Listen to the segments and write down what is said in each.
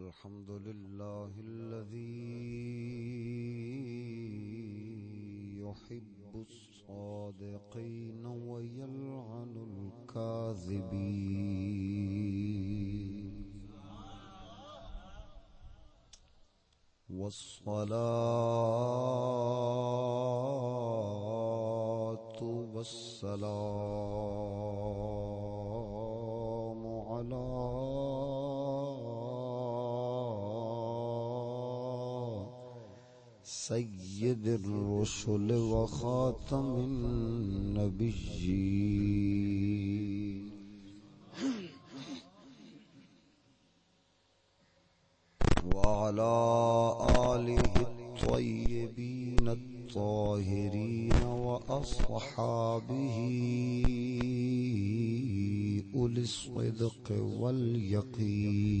الحمد لله الذي يحب الصادقين ويلعن الكاذبين والصلاة والسلام سيد الرسل وخاتم النبيين وعلى آله الطيبين الطاهرين وأصحابه أولي الصدق واليقين.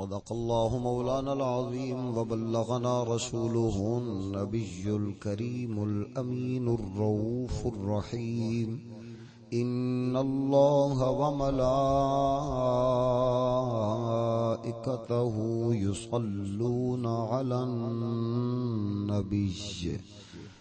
صدق الله مولانا العظيم وبلغنا رسوله النبي الكريم الأمين الروف الرحيم. إن الله وملائكته يصلون على النبي.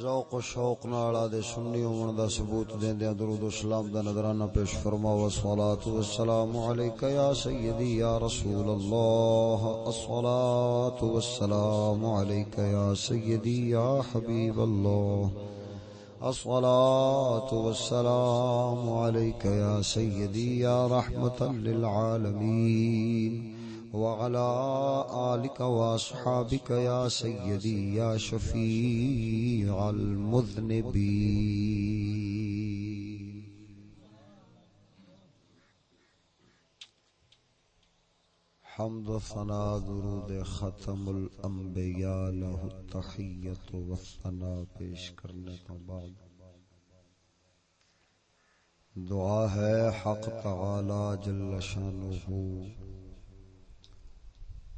ذوق و شوق نال دے سنی ہون دا ثبوت دیندیاں درود و سلام دا نظرانہ پیش فرما و صلوات و السلام علیکہ یا سیدی، یا رسول اللہ الصلاۃ والسلام علیکہ یا سیدی، یا حبیب اللہ، الصلاة والسلام عليك يا سيدي يا رحمة للعالمين وعلى آلك وأصحابك يا سيدي يا شفيع المذنبين. حمد و ثنا درود ختم الانبیاء له التحیت و ثنا پیش کرنے تو بعد. دعا ہے حق تعالی جل شانہ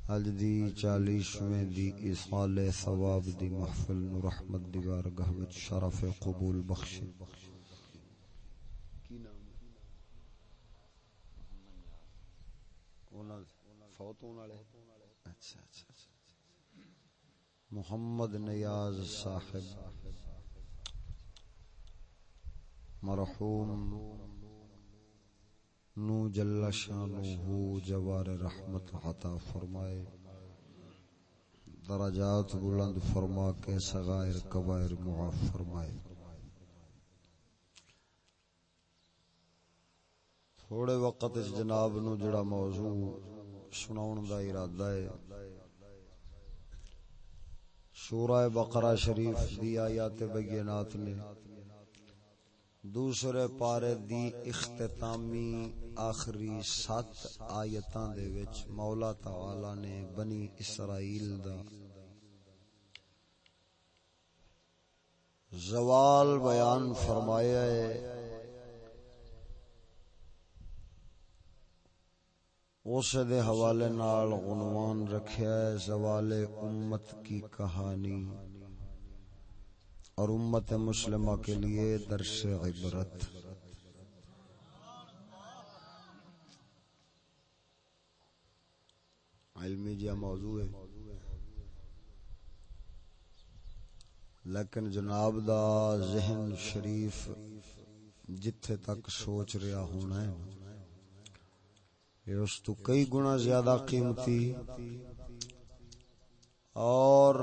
اج دی چالیسویں دی اصال ثواب دی محفل نو رحمت دی بارگاہ وچ شرف قبول بخشے فوت ہونے والے اچھا اچھا اچھا۔ محمد نیاز صاحب۔ مرحوم نو جل شانہ جوار رحمت عطا فرمائے۔ درجات بلند فرما کے صغائر کبائر معاف فرمائے۔ تھوڑے وقت اس جناب نو جڑا موضوع سناؤن دا ارادہ ہے۔ سورہ بقرہ شریف دی آیات بگینات نے دوسرے پارے دی اختتامی آخری سات آیتاں دے وچ مولا تعالی نے بنی اسرائیل دا زوال بیان فرمایا ہے۔ اس دے حوالے نال عنوان رکھیا ہے زوال امت کی کہانی۔ اور امت مسلمہ کے لیے درس عبرت۔ علمی جی، جا موضوع ہے۔ لیکن جناب دا ذہن شریف جتھے تک سوچ رہا ہونا ہے، اس تو کئی گنا زیادہ قیمتی اور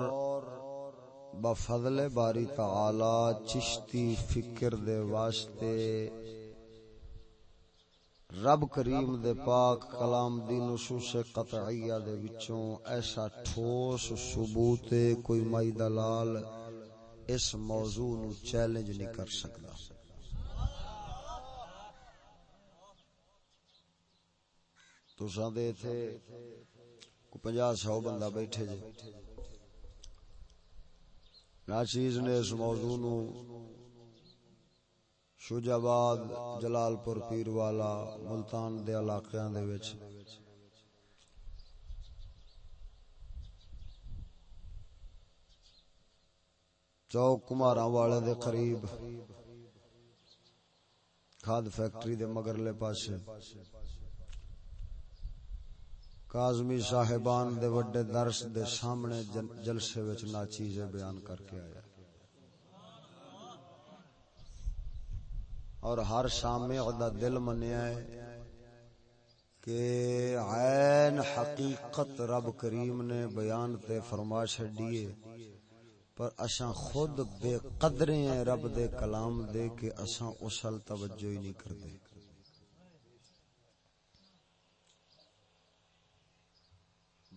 بفضل باری تعالی چشتی فکر دے واسطے۔ رب کریم دے پاک کلام دی نصوص قطعیہ دے وچوں ایسا ٹھوس ثبوت کوئی مائی دلال اس موضوع نو چیلنج نہیں کر سکتا۔ تو دے تھے کو پنجا سو بندہ بیٹھے جے۔ ناچیز نے اس موضوع نو شوجاباد جلال پور پیر والا ملتان دے علاقیاں دے وچ۔ چوک کماراں والے دے قریب کھاد فیکٹری دے مگرلے پاسے۔ کاظمی صاحبان دے وڈے درس دے سامنے جلسے وچ ناچیزیں بیان کر کے آیا۔ اور ہر سامع دا دل منیا ہے کہ عین حقیقت رب کریم نے بیان تے فرما چھڈیے پر اساں خود بے قدرے ہیں رب دے کلام دے کہ اساں اسل توجہ ہی نہیں کردے۔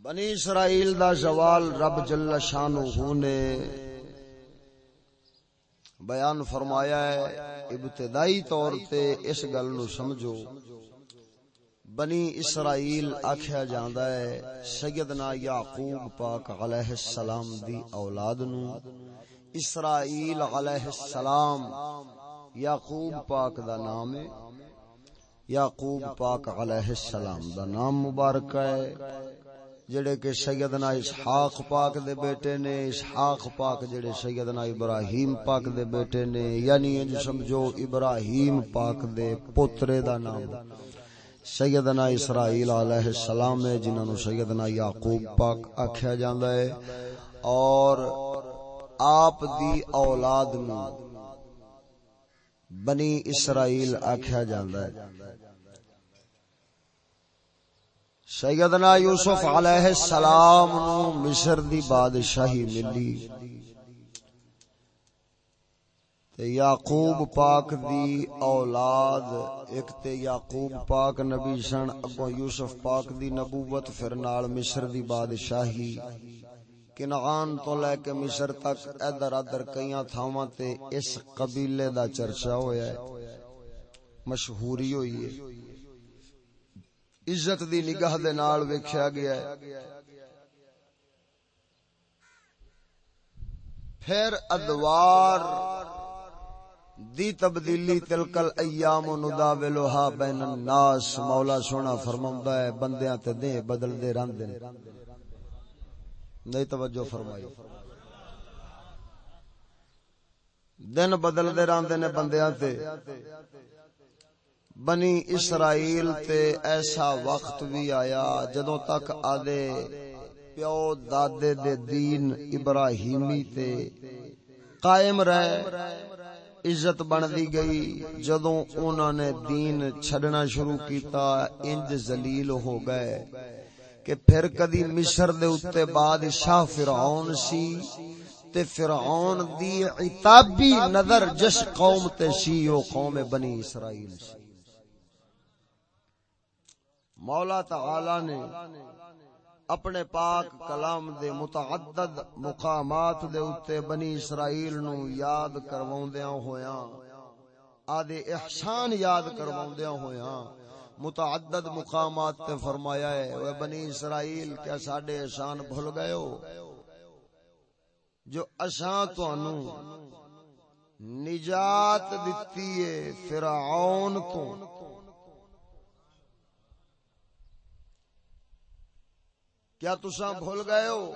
بنی اسرائیل دا زوال رب جل شانہ نے بیان فرمایا ہے، ابتدائی طور تے اس گل نو سمجھو۔ بنی اسرائیل آکھیا جاندا ہے، سیدنا یعقوب پاک علیہ السلام دی اولاد نو۔ اسرائیل علیہ السلام یعقوب پاک دا نام ہے۔ یعقوب پاک علیہ السلام دا نام مبارک ہے۔ جڑے کہ سیدنا اسحاق پاک دے بیٹے نے، اسحاق پاک جڑے سیدنا ابراہیم پاک دے بیٹے نے یعنی جو سمجھو ابراہیم پاک دے پوترے دا نام۔ سیدنا اسرائیل علیہ السلام ہے جنہاں نو سیدنا یعقوب پاک آکھیا جاندا ہے۔ اور آپ دی اولاد نو بنی اسرائیل آکھیا جاندا ہے۔ سیدنا یوسف علیہ السلام نو مصر دی بادشاہی ملی۔ تے یعقوب پاک دی اولاد، ایک تے یعقوب پاک نبی سن، اگوں یوسف پاک دی نبوت، پھر نال مصر دی بادشاہی۔ کنعان تو لے کے مصر تک ادھر ادھر کئیاں تھاواں تے اس قبیلے دا چرچا ہویا ہے۔ مشہوری ہوئی ہے۔ عزت دی نگاہ دے نال ویکھیا گیا ہے۔ پھر ادوار دی تبدیلی تلکل ایام و نداولها بین الناس، مولا سونا فرماوندا ہے، بندیاں تے دے بدل دے رہندے نے۔ نہیں توجہ فرمائی۔ دن بدل دے رہندے نے بندیاں تے۔ بنی اسرائیل تے ایسا وقت بھی آیا جدوں تک آدے پیو دادے دے دین ابراہیمی تے قائم رہے، عزت بن دی گئی جدوں انہوں نے دین چھڑنا شروع کیتا، انج ذلیل ہو گئے کہ پھر کدی مصر دے اتے بادشاہ فرعون سی تے فرعون دی عتابی نظر جس قوم تے سی، او قوم بنی اسرائیل سی۔ مولا تعالی نے اپنے پاک کلام دے متعدد مقامات دے اتے بنی اسرائیل نو یاد کرواؤندیاں ہویاں۔ آدھے احسان یاد کرواؤندیاں ہویاں۔ متعدد مقامات تے فرمایا ہے وہ بنی اسرائیل، کیا ساڈے احسان بھول گئے ہو؟ جو اساں تانوں نجات دتی ہے فرعون تو۔ کیا تساں بھول گئے ہو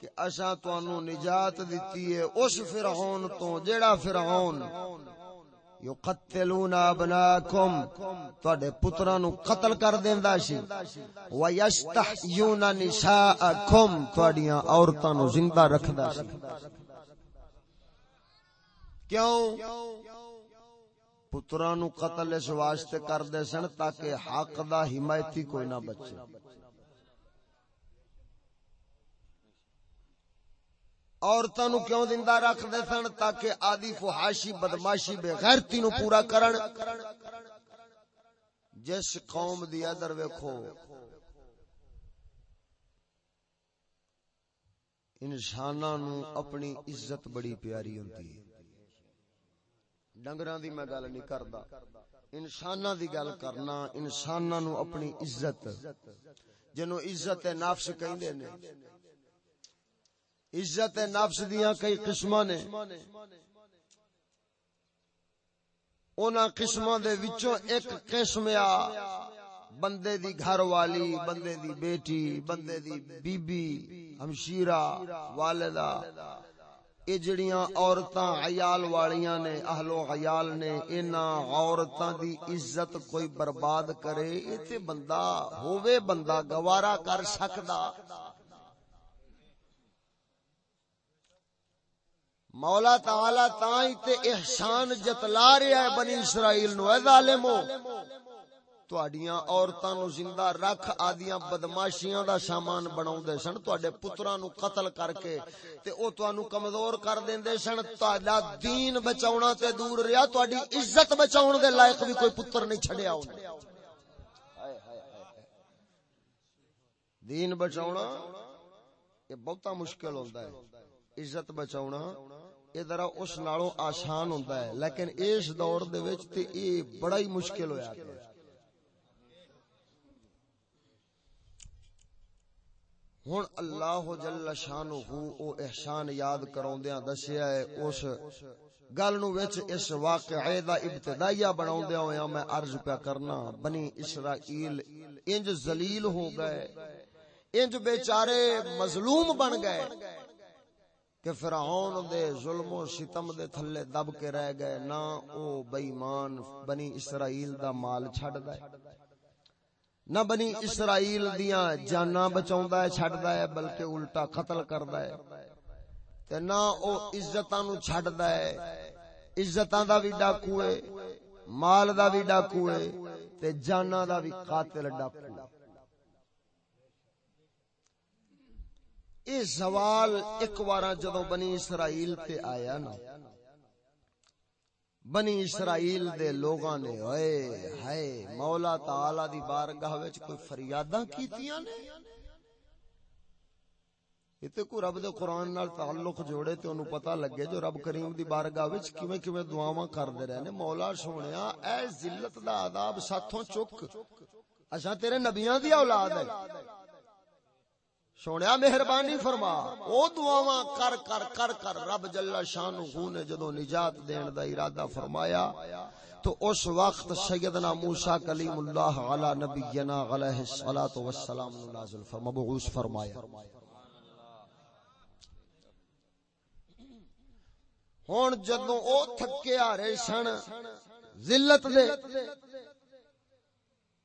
کہ اساں تانوں نجات دتی ہے اس فرعون تو جیڑا فرعون؟ یقتلون ابناکم تواڈے پتراں نو قتل کر دیندا سی۔ و یستحیون نساءکم تواڈیاں عورتاں نو زندہ رکھدا سی۔ کیوں؟ پتراں نو قتل اس واسطے کردے سن تاکہ حق دا حمایتی کوئی نہ بچے۔ عورتوں نو کیوں زندہ رکھ دے سن تاکہ آدی فحاشی، بدماشی بے غیرتی نو پورا کرن؟ جس قوم دی ادر ویکھو، انساناں نو اپنی عزت بڑی پیاری ہوندی ہے۔ ڈنگراں دی میں گل نہیں کردا۔ انساناں دی گل کرنا، انساناں نو اپنی عزت۔ جنوں عزت نفس کہندے نے عزت نفس دیاں کئی قسم نے۔ اونا قسماں دے وچوں ایک قسم آ، بندے دی گھر والی، بندے دی بیٹی، بندے دی بی بی ہمشیرہ، والدہ۔ اے جڑیاں عورتاں عیال والیاں نے، اہل و عیال نے، انہاں عورتاں دی عزت کوئی برباد کرے اے بندہ ہووے، بندہ گوارا کر سکدا۔ مولا تعالی تائیں تے احسان جتلا رہا ہے بنی اسرائیل نو، اے ظالمو۔ تواڈیاں عورتاں نو زندہ رکھ، آدیاں بدماشیاں دا سامان بناوندے سن تواڈے پتراں نو قتل کر کے تے او تانوں کمزور کر دیندے سن۔ تہاڈا دین بچاونا تے دور رہیا تواڈی عزت بچاون دے لائق بھی کوئی پتر نہیں چھڈیا اون دین بچاونا، یہ بہتا مشکل ہوندا ہے۔ عزت بچاونا یہ ذرا اس نالوں آسان ہوندا ہے۔ لیکن اس دور دے وچ تے اے بڑا ہی مشکل ہویا پیا۔ ہن اللہ جل شانہ او احسان یاد کراوندیاں دسیا ہے، اس گل نو وچ اس واقعے دا ابتدائیہ بناوندیاں ہویا میں عرض پیا کرنا، بنی اسرائیل انج ذلیل ہو گئے انج بیچارے مظلوم بن گئے۔ کہ فرعون دے ظلم و ستم دے تھلے دب کے رہ گئے، نہ او بے ایمان بنی اسرائیل دا مال چھڈ دے۔ نہ بنی اسرائیل دیاں جاناں بچاوندا ہے چھڈدا ہے بلکہ الٹا قتل کردا ہے تے نہ او عزتاں نو چھڈدا ہے عزتاں دا وی ڈاکو ہے، مال دا وی ڈاکو ہے، تے جاناں دا وی قاتل ڈاکو ہے اے سوال ایک وارا جدو بنی اسرائیل تے آیا نا۔ بنی اسرائیل دے لوگاں نے اے ہائے، مولا تعالی دی بارگاہ وچ کوئی فریاداں کیتیاں نے؟ ایتے کو رب دے قرآن نال تعلق جوڑے تے انہوں پتہ لگے جو رب کریم دی بارگاہ وچ کیویں کیویں دعاواں کردے رہنے مولا سونیا، اے ذلت دا عذاب ساتھوں چک۔ اساں تیرے نبیاں دی اولاد ہے۔ سونے مہربانی فرما۔ او دعاواں کر کر کر کر رب جل شانہ نے جدو نجات دین دا ارادہ فرمایا، تو اس وقت سیدنا موسی کلیم اللہ علی نبینا علیہ الصلوۃ والسلام نازل فرما، مبعوث فرمایا۔ ہن جدوں او تھکے آ رہے سن، ذلت دے،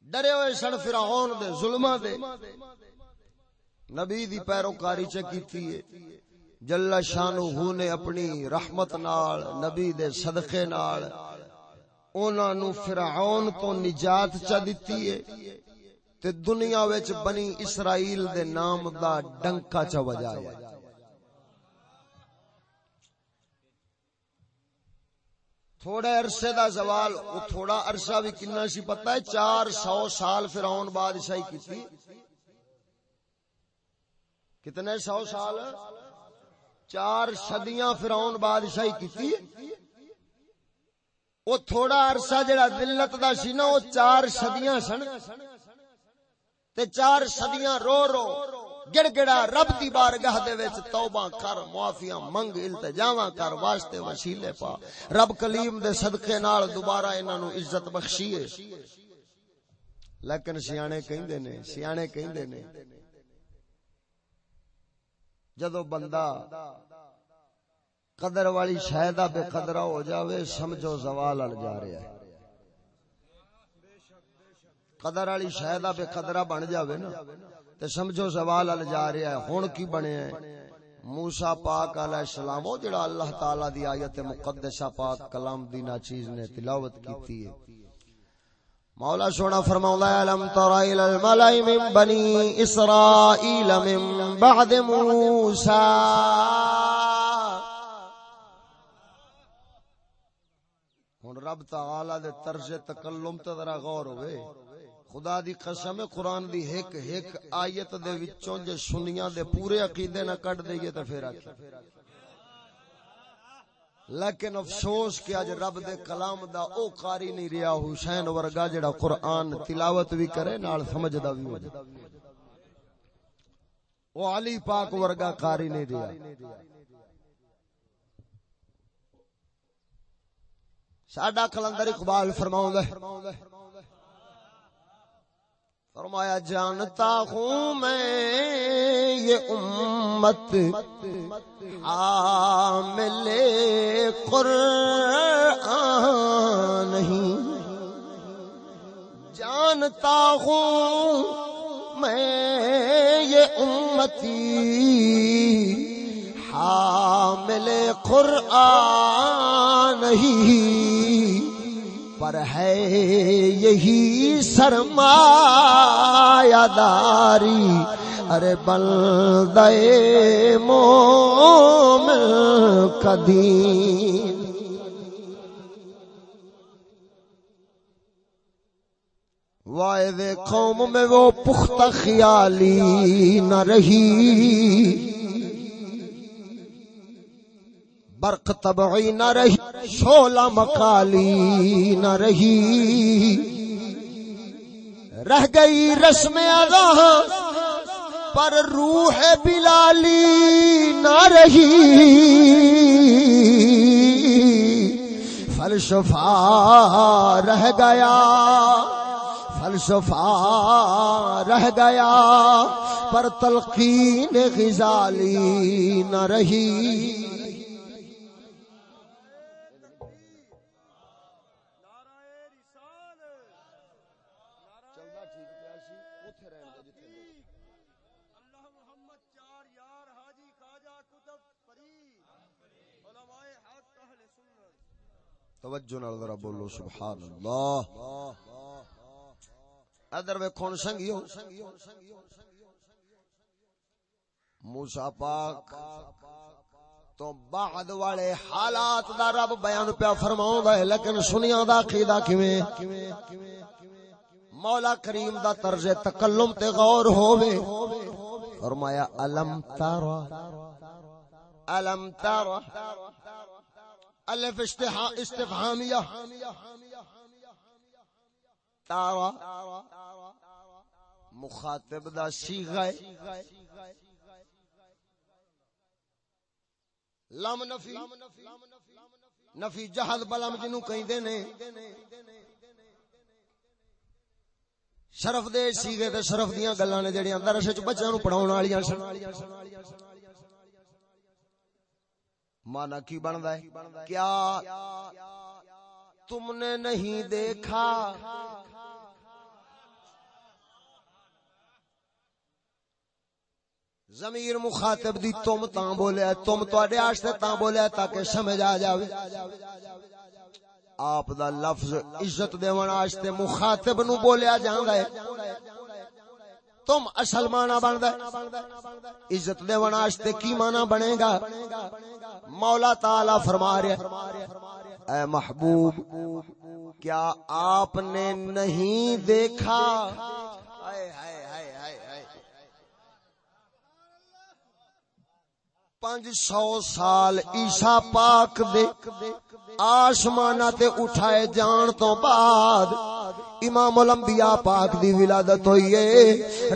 ڈرے ہوئے سن فرعون دے ظلماں دے نبی دی پیروکاری چ کیتی ہے؟ جل شانہ نے اپنی رحمت نال، نبی دے صدقے نال انہاں نو فرعون تو نجات چ دتی ہے؟ تے دنیا وچ بنی اسرائیل دے نام دا ڈنکا چ وجایا تھوڑے عرصے دا زوال، او تھوڑا عرصہ بھی کنا سی پتہ ہے، چار سو سال فرعون بادشاہی کیتی۔ کتنے سو سال؟ چار صدیاں فرعون بادشاہی کیتی او تھوڑا عرصہ جڑا ذلت دا سی نا او چار صدیاں سن۔ تے چار صدیاں رو رو، گڑ گڑا رب دی بارگاہ دے وچ توبہ کر، معافیاں منگ، التجاواں کر، واسطے وسیلے پا۔ رب کلیم دے صدقے نال دوبارہ انہاں نو عزت بخشیے لیکن سیانے کہندے نے، سیانے کہندے نے جدو بندہ قدر والی شاید بے قدرہ ہو جاوے، سمجھو زوال ال جا رہا ہے۔ قدر والی شاید بے قدرہ بن جاوے نا، تے سمجھو زوال ال جا رہا ہے۔ ہن کی بنے ہے موسیٰ پاک علیہ السلام او جڑا اللہ تعالی دی آیت مقدسہ پاک کلام دی نا چیز نے تلاوت کیتی ہے۔ مولا سونا فرماؤں لم تر الى الملأ من بني اسرائيل من بعد موسى ہن رب تعالی دے طرز تکلم تے ذرا غور ہوئے۔ خدا دی قسم، قرآن دی ایک ایک آیت دے وچوں جے سنیاں دے پورے عقیدے نہ کٹ دئیے تے پھر آکھے لیکن افسوس کہ اج رب دے کلام دا او قاری نہیں رہیا حسین ورگا جڑا قرآن تلاوت بھی کرے، نال سمجھدا بھی ہو او علی پاک ورگا قاری نہیں رہیا ساڈا کلندر اقبال فرماؤں ہے فرمایا، جانتا ہوں میں یہ امت عامل قرآن نہیں۔ جانتا ہوں میں یہ امتی حامل قرآن نہیں۔ پر ہے یہی سرمایہ داری۔ ارے بلدے مومن قدیم وائد قوم میں وہ پختہ خیالی نہ رہی۔ برق تبعی نہ رہی شولہ مقالی نہ رہی۔ رہ گئی رسم ادا پر روح بلالی نہ رہی۔ فلسفہ رہ گیا، فلسفہ رہ گیا، پر تلقین غزالی نہ رہی۔ توجہ نال ذرا بولو سبحان اللہ ادھر ویکھون سنگیو موسی پاک تو بعد والے حالات دا رب بیان پیا فرماوندا ہے، لیکن سنیاں دا عقیدہ کیویں؟ مولا کریم دا طرز تکلم تے غور ہووے۔ فرمایا، الم تارا الم تارا الف استفهامية تارا. مخاطب دا سیغہ لم نفی. نفی جہد بلم جنو کہیں دینے شرف دے سیغے تے شرف دیاں گلانے جڑیاں درس وچ بچیاں نو پڑھاون والیاں سن. مانا کی بندا ہے؟ کیا تم نے نہیں دیکھا؟ ضمیر مخاطب دی تم تاں بولیا تم تواڈے واسطے تاں بولیا تاکہ سمجھ آ جاوے۔ آپ دا لفظ عزت دیون واسطے مخاطب نو بولیا جاندا ہے۔ تم اصل مانا بندا عزت دیون واسطے کی مانا بنے گا؟ مولا تعالی فرما رہا اے محبوب، کیا آپ نے نہیں دیکھا؟ پانچ سو سال عیسا پاک دے آسمانہ تے اٹھائے جان تو بعد امام الانبیاء پاک دی ولادت ہوئی ہے۔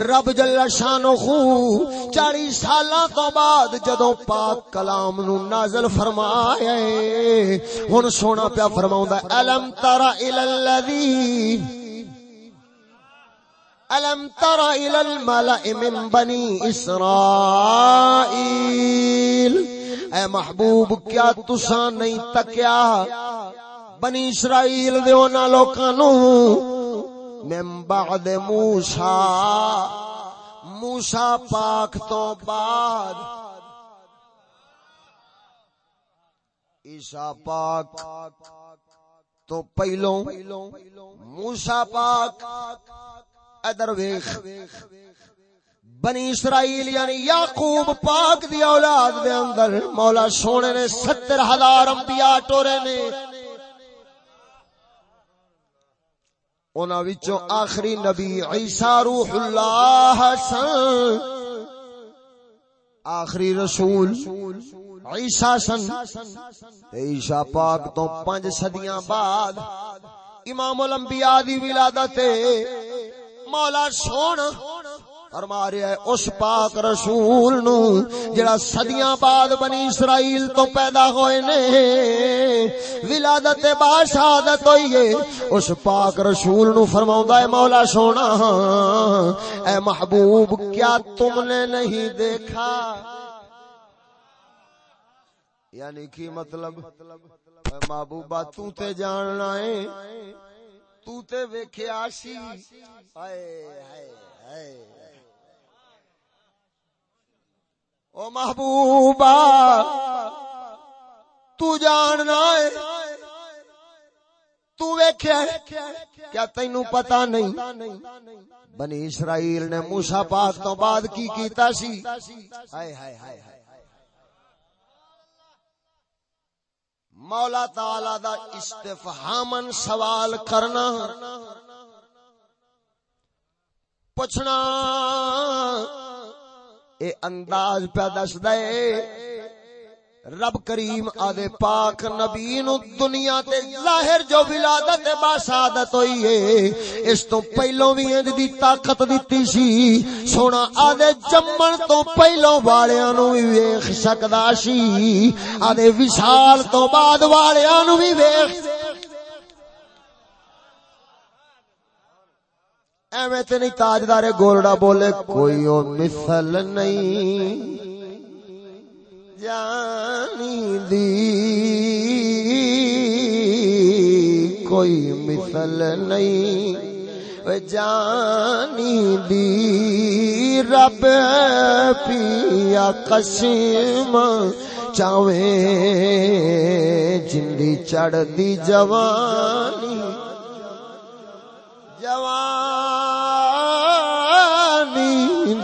رب جل شانو خو چاری سالاں تو بعد جدوں پاک کلام نو نازل فرمایا ہے، ہن سونا پیا فرماوندا الم ترى الى الذی الم تر الى الملأ من بني اسرائيل اے محبوب، کیا تساں نہیں تکیا؟ بنی اسرائیل دے انہاں لوکاں نو من بعد موسی۔ موسی پاک تو بعد۔ عیسیٰ پاک تو پہلو موسا پاک۔ ادر ویخ۔ بنی اسرائیل یعنی یعقوب پاک دی اولاد دے اندر۔ مولا سونے نے ستر ہزار انبیاء ٹورے نے۔ انہاں وچوں آخری نبی عیسیٰ روح اللہ سن۔ آخری رسول عیسیٰ سن۔ عیسیٰ پاک تو پانچ صدیاں بعد امام الانبیاء دی ولادت مولا سونا فرما رہا ہے، اس پاک رسول نو جڑا صدیاں بعد بنی اسرائیل تو پیدا ہوئے نے، ولادت با شہادت ہوئی ہے۔ اس پاک رسول نو فرماوندا ہے، مولا سونا، اے محبوب، کیا تم نے نہیں دیکھا؟ یعنی کی مطلب؟ اے محبوبہ، تو تے جاننا ہے، تو تے ویکھیا سی۔ ہائے ہائے ہائے۔ او محبوبہ، تو جاننا ہے، تو ویکھیا کیا تینو پتہ نہیں؟ بنی اسرائیل نے موسی پاک تو بعد کی کیتا سی؟ ہائے ہائے ہائے مولا تعالی دا استفہامن سوال کرنا، پوچھنا۔ اے انداز پہ دس دے۔ رب کریم آدے پاک نبی نو دنیا تے ظاہر جو ولادت با سعادت ہوئی ہے اس تو پہلو بھی انج دی طاقت دتی سی۔ سونا آدے جمن تو پہلو والیاں نو بھی ویکھ سکدا سی۔ آدے وصال تو بعد والیاں نو بھی ویکھ ایویں تے نہیں تاجدار گولڑا بولے، کوئی او مثل نہیں۔ جانی دی کوئی مثل نہیں۔ جانی دی رب پیا قسم چاویں جندی چڑھ دی جوانی۔ جوانی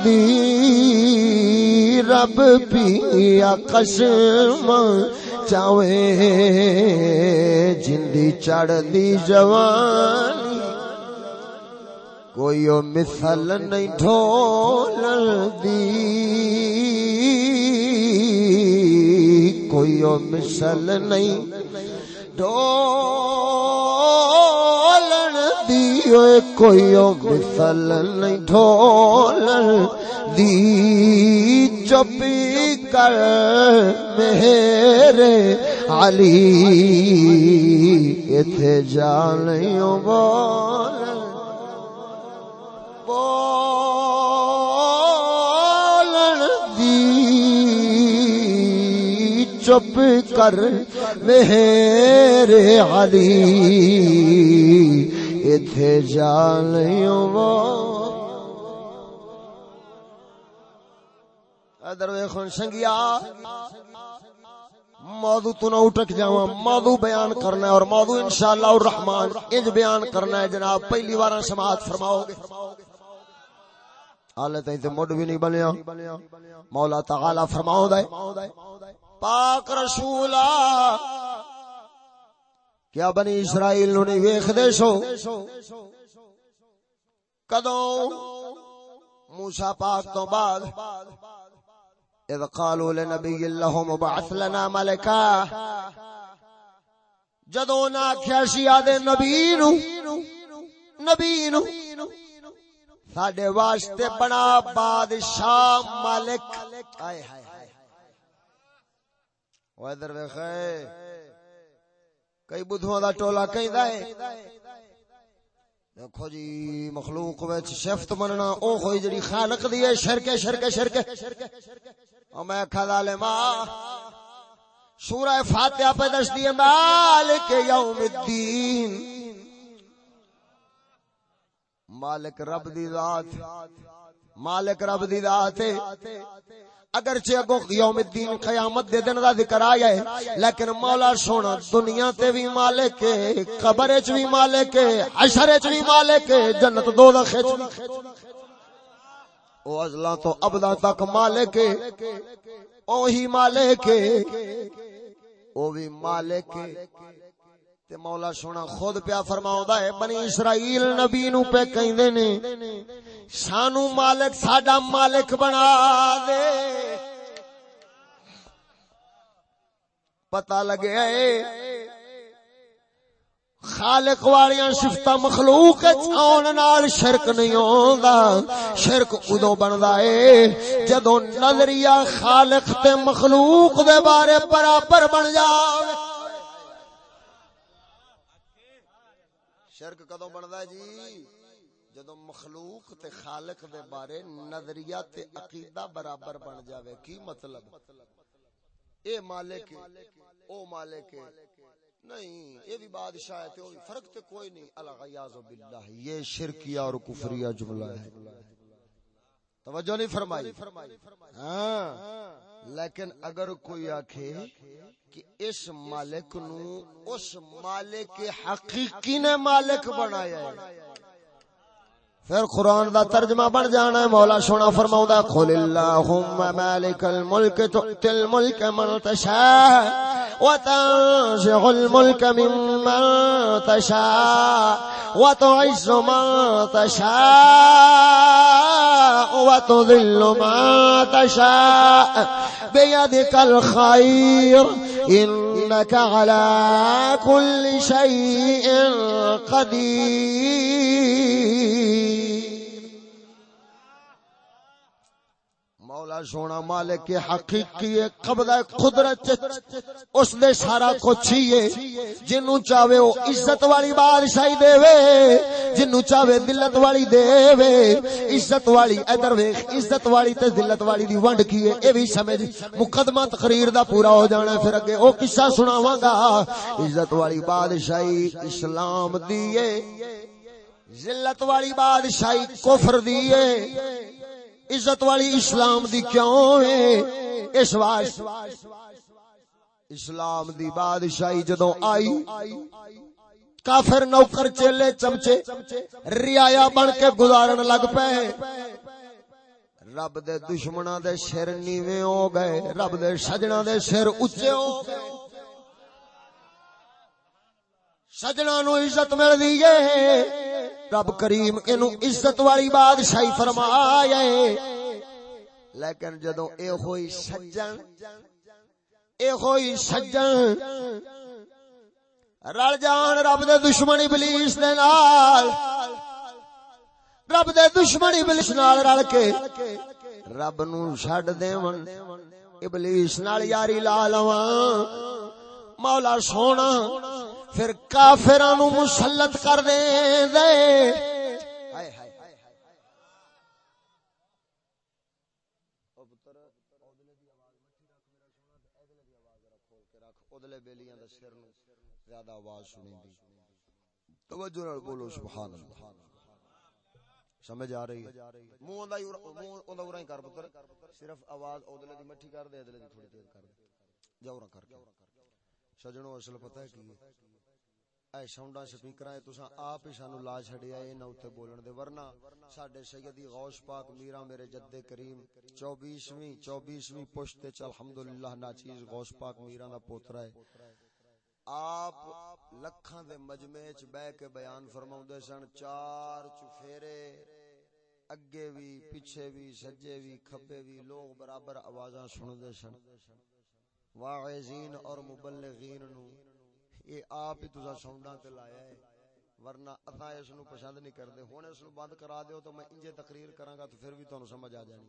دی رب پیا قسم چاویں جندی چڑھ دی جوانی۔ کوئی مثل نہیں ڈھول دی۔ کوئی مثل نہیں ڈھولن دی کوئی مثل نہیں ڈھولن دی۔ چپی کر میرے علی، اتھے جانیوں بول دی۔ چپ کر میرے علی اتھے جانیوں بول ادر ویخن سنگیا موضوع تو نہ اٹک جاواں موضوع بیان کرنا ہے اور موضوع انشاءاللہ الرحمن انج بیان کرنا ہے۔ جناب، پہلی بار سماعت فرماؤ گے۔ حالے تائیں تے مڈ بھی نہیں بنیا۔ مولا تعالی فرماؤ دے۔ پاک رسولا کیا بنی اسرائیل نو نہیں ویکھ دے سو؟ کدوں؟ موسی پاک تو بعد اذ قالوا لنبي الله مبعث لنا ملكا جدوں نہ آکھیا سی آدے نبی نو نبی نو۔ ساڈے واسطے بنا بادشاہ مالک ہائے ہائے او ادھر ویکھے۔ کئی بدھواں دا ٹولا کہندا ہے۔ دیکھو جی مخلوق وچ شفت مننا او ہوئی جڑی خالق دی ہے شرک شرک شرک او میں کھا ظالما سورہ فاتحہ پہ دستی ہے، مالک یوم الدین۔ مالک رب دی ذات، مالک رب دی ذات۔ اگرچہ اگو یوم الدین قیامت دے دن دا ذکر آیا ہے، لیکن مولا سونا، دنیا تے بھی مالک ہے قبر وچ بھی مالک ہے حشر وچ بھی مالک ہے جنت دو دا خچ او ازلا تو ابدا تک مالک ہے اوہی مالک ہے او بھی مالک۔ ہے تے مولا سونا خود پیا فرماوندا ہے، بنی اسرائیل نبی نو پہ کہندے نے سانو مالک ساڈا مالک بنا دے۔ پتہ لگیا ہے خالق والیاں صفتا مخلوق آن نال شرک نہیں ہوندا۔ شرک ادو بندا ہے جدو نظریہ خالق تے مخلوق دے بارے برابر بن جاوے۔ شرک کدو بندا جی؟ جدو مخلوق تے خالق دے بارے نظریہ تے عقیدہ برابر بن جاوے، کی مطلب؟ اے مالک، او مالک، نہیں یہ بھی بادشاہ ہے تو فرق تے کوئی نہیں۔ الغیاذ باللہ، یہ شرکیہ اور کفریہ جملہ ہے۔ توجہ نہیں فرمائی؟ ہاں لیکن اگر کوئی آکھے کہ اس مالک نو اس مالک حقیقی نے مالک بنایا ہے پھر قرآن دا ترجمہ بن جانا ہے، مولا سونا فرماؤں دا قل اللہم مالک الملک تؤتی الملک من تشاء وتنزع الملک من من تشاء وتعز من تشاء وتذل من تشاء بيدك الخير إنك على كل شيء قدير. مولا سونا مالک حقیقی قبضہ قدرت اس دے سارا کچھ ہی ہے جنوں چاہے او عزت والی بادشاہی دے وے، جنوں چاہے ذلت والی دے وے۔ عزت والی، ادھر ویکھ، عزت والی تے ذلت والی دی ونڈ کی ہے۔ اے بھی سمجھ، مقدمہ تقریر دا پورا ہو جانا ہے۔ پھر اگے او قصہ سناواں گا۔ عزت والی بادشاہی اسلام دی ہے۔ ذلت والی بادشاہی کفر دی ہے۔ عزت والی اسلام دی کیوں ہے؟ اس واسطے اسلام دی بادشاہی جدوں آئی، کافر نوکر چیلے چمچے ریایا بن کے گزارن لگ پے رب دے دشمناں دے سر نیویں ہو گئے، رب دے سجنا دے سر اچے ہو گئے۔ سجنا نو عزت مل دی ہے۔ رب کریم اینو عزت والی بادشاہی فرمایا ہے۔ لیکن جدوں اے ہوئی سجن، اے ہوئی سجن، رل جان رب دے دشمن ابلیس دے نال۔ رب دے دشمن ابلیس نال رل کے رب نو چھڈ دیون ابلیس نال یاری لا لواں۔ مولا سونا پھر کافران مسلط کر دے دے۔ زیادہ آواز سنی دی۔ توجہ نال بولو، سبحان اللہ۔ سمجھ آ رہی منہ اوندا منہ اوندا اورا ہی کر پتر۔ صرف آواز اودلے دی مٹھی کر دے ادلے دی تھوڑی تیز کر دے۔ جاورا کر کے۔ سجنوں اصل پتہ ہے کی اے ساؤنڈا سپیکر ہے تساں آپ ہی سانو لا چھڑیا اے نہ اوتے بولن دے، ورنہ ساڈے سیدی غوث پاک میرا میرے جد کریم 24ویں 24ویں پشت تے الحمدللہ ناچیز غوث پاک میرا دا پوترا ہے۔ آپ لکھاں دے مجمع وچ بیٹھ کے بیان فرماوندے سن، چار چفیرے، اگے بھی پیچھے بھی سجے بھی کھبے بھی لوگ برابر آوازاں سندے سن۔ واعظین اور مبلغین نو یہ آپ ہی تسا ساؤنڈاں تے لایا ہے، ورنہ اساں اس نو پسند نہیں کردے ہن اس نو بند کرا دیو تو میں انجے تقریر کراں گا تو پھر بھی تانوں سمجھ آ جانی۔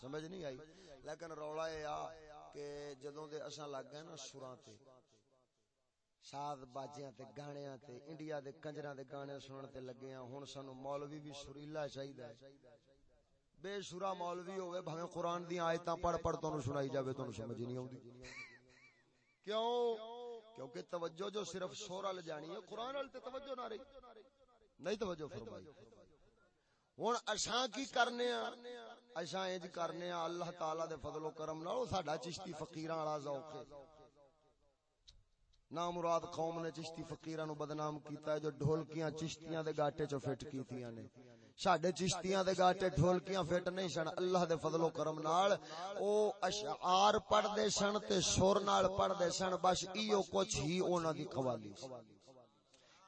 سمجھ نہیں آئی؟ لیکن رولا یہ آ کہ جدوں دے اساں لگ گئے نا سراں تے، ساز باجیاں تے گانیاں تے، انڈیا دے کنجراں دے گانے سنن تے لگے ہاں۔ ہن سانو مولوی بھی سریلا چاہیدا ہے۔ بے سورا مولوی ہوئے بھاویں قرآن دی آیتاں پڑھ پڑھ تانوں سنائی جاوے تانوں سمجھ نہیں اوندی کیوں؟ کیونکہ توجہ جو صرف شور وال جانی ہے، قرآن وال تے توجہ نہ رہی۔ نہیں توجہ فرمائی۔ ہوں اچھا کی کرنے اچھا انج کرنے اللہ تعالی دے فضل و کرم نال ساڈا چشتی فقیراں والا ذوق ہے۔ نا مراد قوم نے چشتی فقیراں نو بدنام کیتا ہے، جو ڈھولکیاں چشتیاں دے گاٹے چو فٹ کیتیاں نے۔ ساڈے چشتیاں دے گاٹے ڈھولکیاں فٹ نہیں سن۔ اللہ دے فضل و کرم نال او اشعار پڑھ دے سن تے سور نال پڑھ دے سن۔ بس ایو کچھ ہی انہاں دی قوالی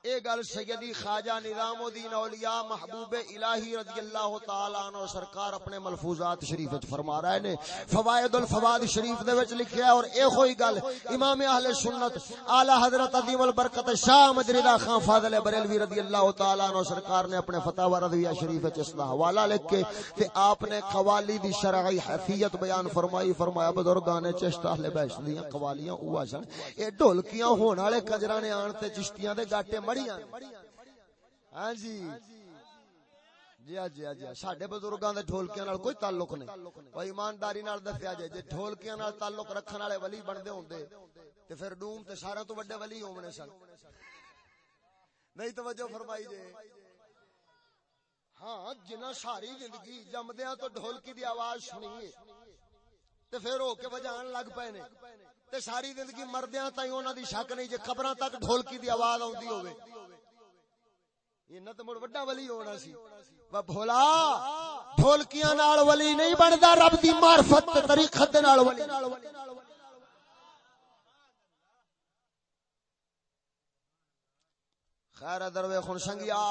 اے گل سیدی خواجہ نظام الدین اولیاء محبوب الہی رضی اللہ تعالی عنہ سرکار اپنے ملفوظات شریف وچ فرما رہے نے۔ فوائد الفواد شریف دے وچ لکھیا ہے اور اے ہوئی گل امام اہل سنت اعلی حضرت عظیم البرکت شاہ مجردا خان فاضل بریلوی رضی اللہ تعالی عنہ سرکار نے اپنے فتاوا رضویہ شریف وچ اس دا حوالہ لکھ کے تے آپ نے قوالی دی شرعی حیثیت بیان فرمائی، فرمایا بزرگان چشت اہل بیت دیاں قوالیاں او سن اے ڈھولکیاں ہون والے کجراں نے آن تے چشتیاں دے گاٹے مڑ مڑیاں ہاں جی جی ہاں جی ہاں جی سڈے بزرگاں دے ڈھولکیاں نال کوئی تعلق نہیں کوئی ایمانداری نال دسیا جائے جے ڈھولکیاں نال تعلق رکھن والے ولی بندے ہوندے تے پھر ڈوم تے سارے تو بڑے ولی ہونے سن نہیں توجہ فرمائی جے ہاں جنہ ساری زندگی جمدیاں تو ڈھولکی دی آواز سنی تے پھر ہو کے بجان لگ پے نے تے ساری زندگی مردیاں تائیں انہاں دی شک نہیں جے قبراں تک ڈھولکی دی آواز اوندی ہوے انہاں تے مڑ وڈا ولی ہونا سی۔ وا بھولا، ڈھولکیاں نال ولی نہیں بندا، رب دی معرفت تے طریقت دے نال ولی۔ خیر دروے خون سنگیا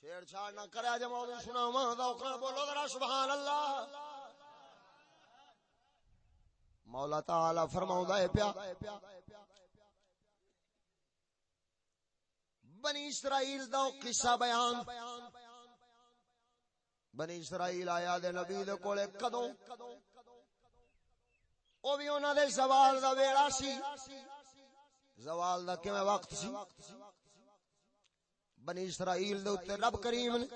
چھیڑ چھاڑ نہ کریا جے موضوع سناواں ذوق بولو ذرا سبحان اللہ۔ مولا تعالی فرماؤں ہے پیا، بنی اسرائیل دا قصہ بیان۔ بنی اسرائیل آیا دے نبی دے کولے کدوں؟ او بھی انہاں دے زوال دا ویلا سی۔ زوال دا کیویں وقت سی؟ بنی اسرائیل دے اوتے رب کریم نے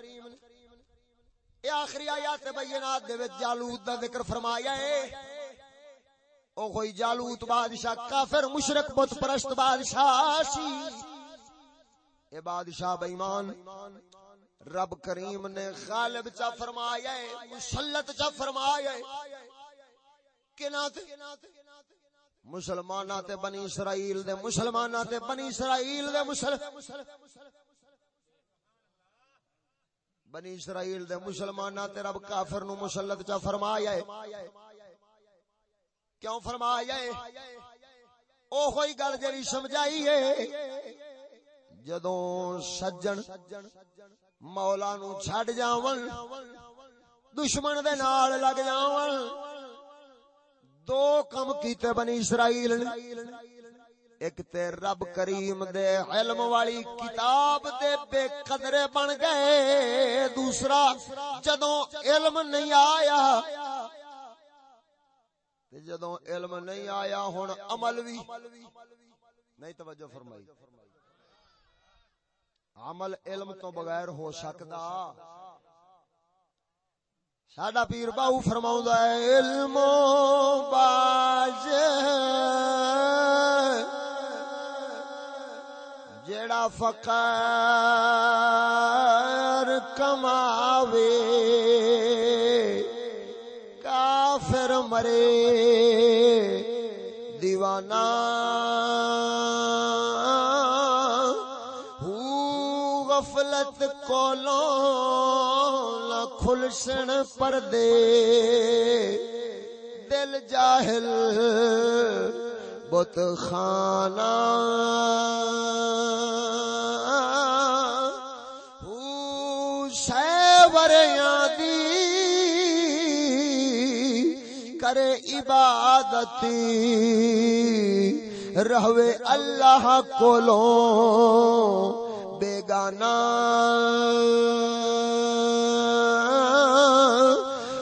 اے آخری آیات بینات دے وچ جالوت دا ذکر فرمایا ہے۔ او کوئی جالوت بادشاہ کافر مشرک بت پرست بادشاہ سی۔ اے بادشاہ بے ایمان رب کریم نے غالب چا فرمایا ہے، مسلط چا فرمایا ہے۔ کنا تے؟ مسلماناں تے بنی اسرائیل دے، مسلماناں تے بنی اسرائیل دے مسل، بنی اسرائیل دے مسلماناں تے رب کافر نو مسلط چا فرمایا ہے۔ کیوں فرمایا ہے؟ او ہوئی گل جڑی سمجھائی ہے، جدوں سجن مولا نو چھڈ جاون، دشمن دے نال لگ جاون، دو کم کیتے بنی اسرائیل نے، ایک تے رب کریم دے علم والی کتاب دے بے قدرے بن گئے، دوسرا جدوں علم نہیں آیا جدو علم نہیں آیا ہوں عمل بھی نہیں توجہ فرمائی۔ عمل علم تو بغیر ہو سکتا۔ ساڈا پیر باؤ فرما علم باز۔ جڑا فقر کماوے۔ مرے دیوانہ غفلت کولوں نہ کھلسن پردے دل جاہل بت خانہ کرے عبادتی رہوے اللہ کولوں بیگانا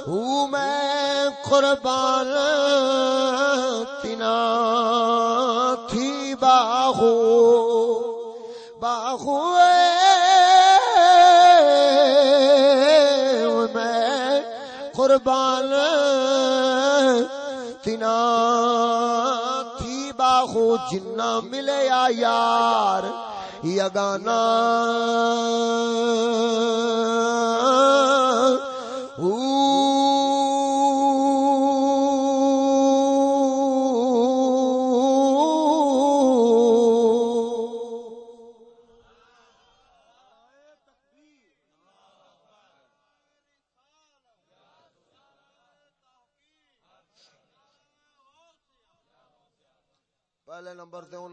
او میں قربان تنا تھی باہو باہو میں قربان تنا تھی باہو جنا ملے یا یار یگانا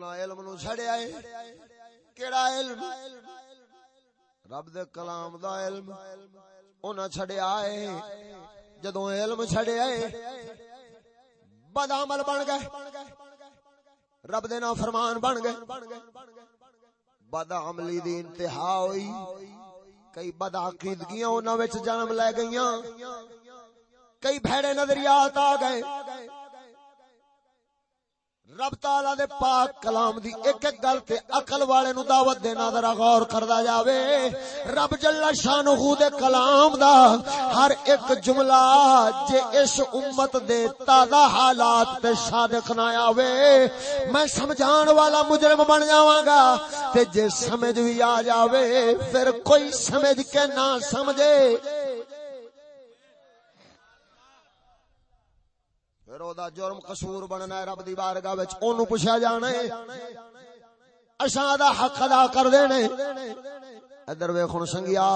انہاں علم نو چھڑیا ہے۔ کیڑا علم؟ رب دے کلام دا علم۔ انہاں چھڑیا ہے۔ جدوں علم چھڑیا ہے، بد عمل بن گئے۔ رب دے نا فرمان بن گئے۔ بد عملی دی انتہا ہوئی۔ کئی بد عقیدگیاں انہاں وچ جنم لے گئیاں۔ کئی بھڑے نظریات آ گئے۔ رب تعالی دے پاک کلام دی ایک ایک گل تے عقل والے نو دعوت دینا ذرا غور کردا جاوے۔ رب جل شانہ دے کلام دا ہر ایک جملہ جے اس امت دے تازہ حالات تے صادق نہ آوے۔ میں سمجھان والا مجرم بن جاواں گا تے جے سمجھ بھی آ جاوے، پھر کوئی سمجھ کے نہ سمجھے۔ پھر او دا جرم قصور بننا ہے رب دی بارگاہ وچ۔ اونوں پوچھا جانا ہے، اساں دا حق ادا کر دینے ادھر ویکھن سنگیا،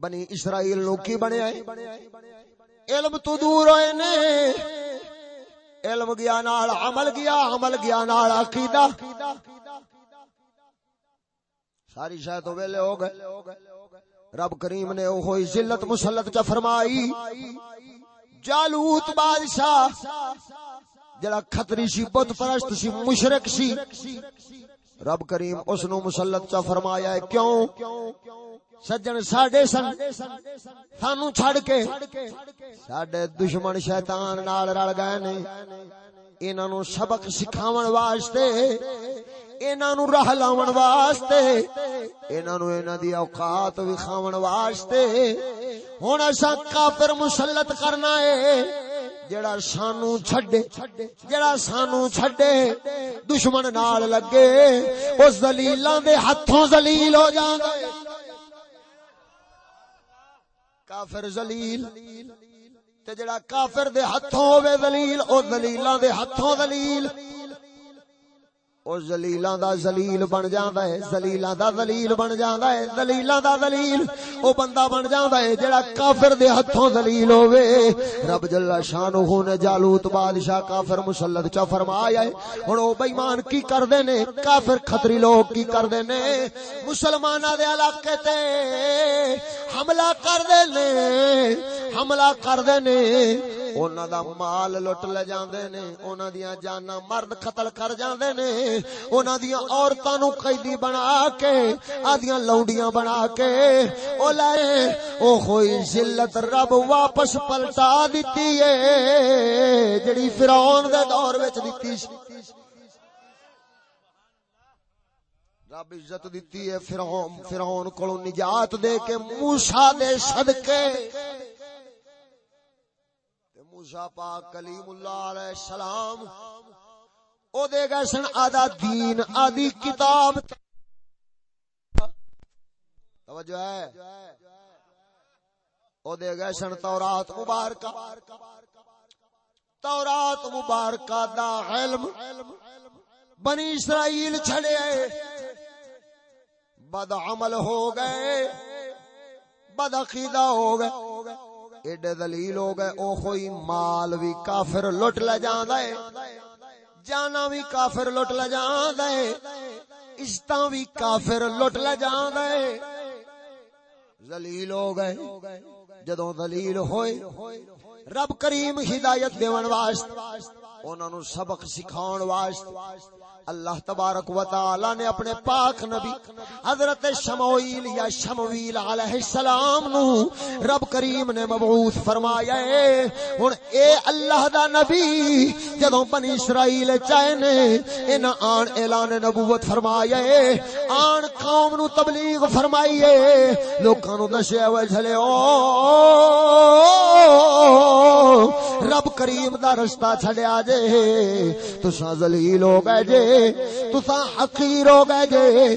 بنی اسرائیل نو کی بنیا ہے؟ علم تو دور ہوئے نے۔ علم گیا نال، عمل گیا عمل گیا نال، عقیدہ۔ ساری شاید تو ویلے ہو گئے۔ رب کریم نے اوہی ذلت مسلط چا فرمائی۔ جالوت بادشاہ، جڑا خطری سی، بت پرست سی مشرک سی۔ رب کریم اس نو مسلط چا فرمایا ہے، کیوں؟ سجن ساڈے سن، سانو چھڑ کے۔ ساڈے دشمن شیطان نال رل گئے نے۔ انہاں نو سبق سکھاون واسطے انہاں نو راہ لاون واسطے، انہاں نو انہاں دی اوقات وکھاون واسطے۔ ہن اساں کافر مسلط کرنا ہے جڑا سانو چھڈے، جڑا سانو چھڈے دشمن نال لگے، او ذلیلاں دے ہتھوں ذلیل ہو جاندا ہے کافر ذلیل، تے جڑا کافر دے ہتھوں ہوے ذلیل، او ذلیلاں دے ہتھوں ذلیل۔ او زلیلاں دا زلیل بن جاندا ہے زلیلاں دا زلیل بن جاندا ہے زلیلاں دا زلیل او بندہ بن جاندا ہے جڑا کافر دے ہتھوں زلیل ہوے رب جل شانہ نے جالوت بادشاہ کافر مسلط چا فرمایا ہے۔ ہن او بے ایمان کی کردے نے؟ کافر خطری لوگ کی کردے نے؟ مسلماناں دے علاقے تے حملہ کردے نے؟ حملہ کردے نے؟ انہاں دا مال لٹ لے جاندے نے، انہاں دیاں جاناں مرد قتل کر جاندے نے؟ انہاں دیاں عورتاں نو قیدی بنا کے آدیاں لونڈیاں بنا کے، او لے، او ہوئی ذلت رب واپس پلٹا دتی ہے جڑی فرعون دے دور وچ دتی سی۔ رب عزت دیتی ہے فرعون فرعون کولوں نجات دے کے، موسی دے صدقے۔ موسیٰ پاک کلیم اللہ علیہ السلام او دے گئے سن آدھا دین آدھی کتاب توجہ ہے او دے گئے سن تورات مبارکہ تورات مبارکہ دا علم بنی اسرائیل چھڑے بد عمل ہو گئے بد عقیدہ ہو گئے ایڈے دلیل ہو گئے او کوئی مال بھی کافر لٹ لے جاندا ہے جانا بھی کافر لٹ لے جان دے عزتاں بھی کافر لٹ لے جان دے ذلیل ہو گئے۔ جدوں ذلیل ہوئے، رب کریم ہدایت دیون واسطے، انہاں نو سبق سکھاون واسطے۔ اللہ تبارک و تعالی نے اپنے پاک نبی حضرت شمویل یا شمویل علیہ السلام نو رب کریم نے مبعوث فرمایا ہے۔ ہن اے اللہ دا نبی، جدوں بنی اسرائیل چاہے نے انہاں آن اعلان نبوت فرمایا ہے، آن قوم نو تبلیغ فرمائی ہے۔ لوکاں نو دسیا ہوئے چلے او رب کریم دا رشتہ چھڑیا جے۔ تساں ذلیل ہو گئے جے۔ تساں حقیر ہو گئے جے۔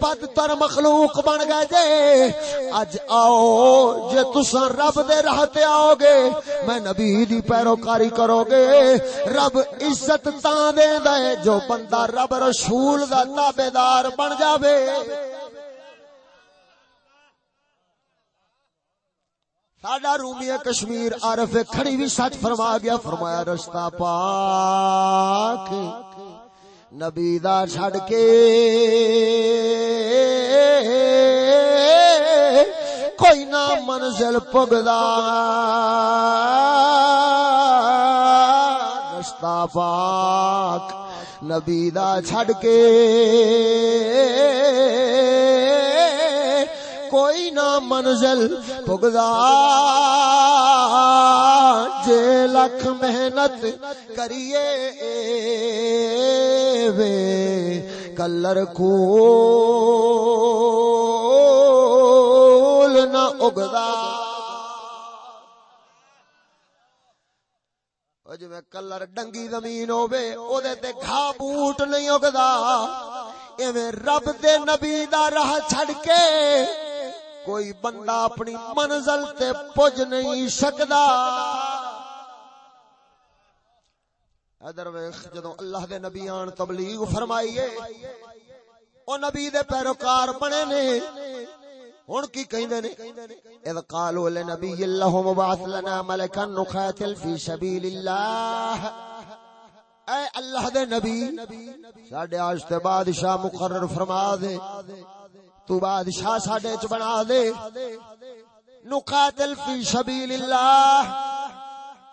بدتر مخلوق بن گئے جے۔ اج آؤ، جے تساں رب دے راہ تے آؤ گے، میں نبی دی پیروکاری کرو گے۔ رب عزت تاں دیندا ہے، جو بندہ رب رسول دا تابعدار بن جاوے۔ ساڈا رومی کشمیر عارف کھڑی بھی سچ فرما گیا، فرمایا رستہ پاک، نبی دا چھڑ کے کوئی نہ منزل پگدا رستہ پاک، نبی دا چھڑ کے کوئی نہ منزل پگدا جے لکھ محنت کریے وے کلر کو نہ اگدا جی کلر ڈنگی زمین ہوے او تے گھا بوٹ نہیں اگدا ایویں رب دے نبی دا راہ چھڑ کے کوئی بندہ اپنی منزل تے پج نہیں سکدا۔ ادھر ویکھ، جدوں اللہ دے نبی آن تبلیغ فرمائیے، او نبی دے پیروکار بنے نے۔ ہن کی کہندے نے؟ اذ قالوا لنبی اللہ مبعث لنا ملکا نقاتل فی سبیل اللہ۔ اے اللہ دے نبی، ساڈے آج تے بادشاہ مقرر فرما دے۔ تو بادشاہ ساڈے چ بنا دے۔ نقاتل فی سبیل اللہ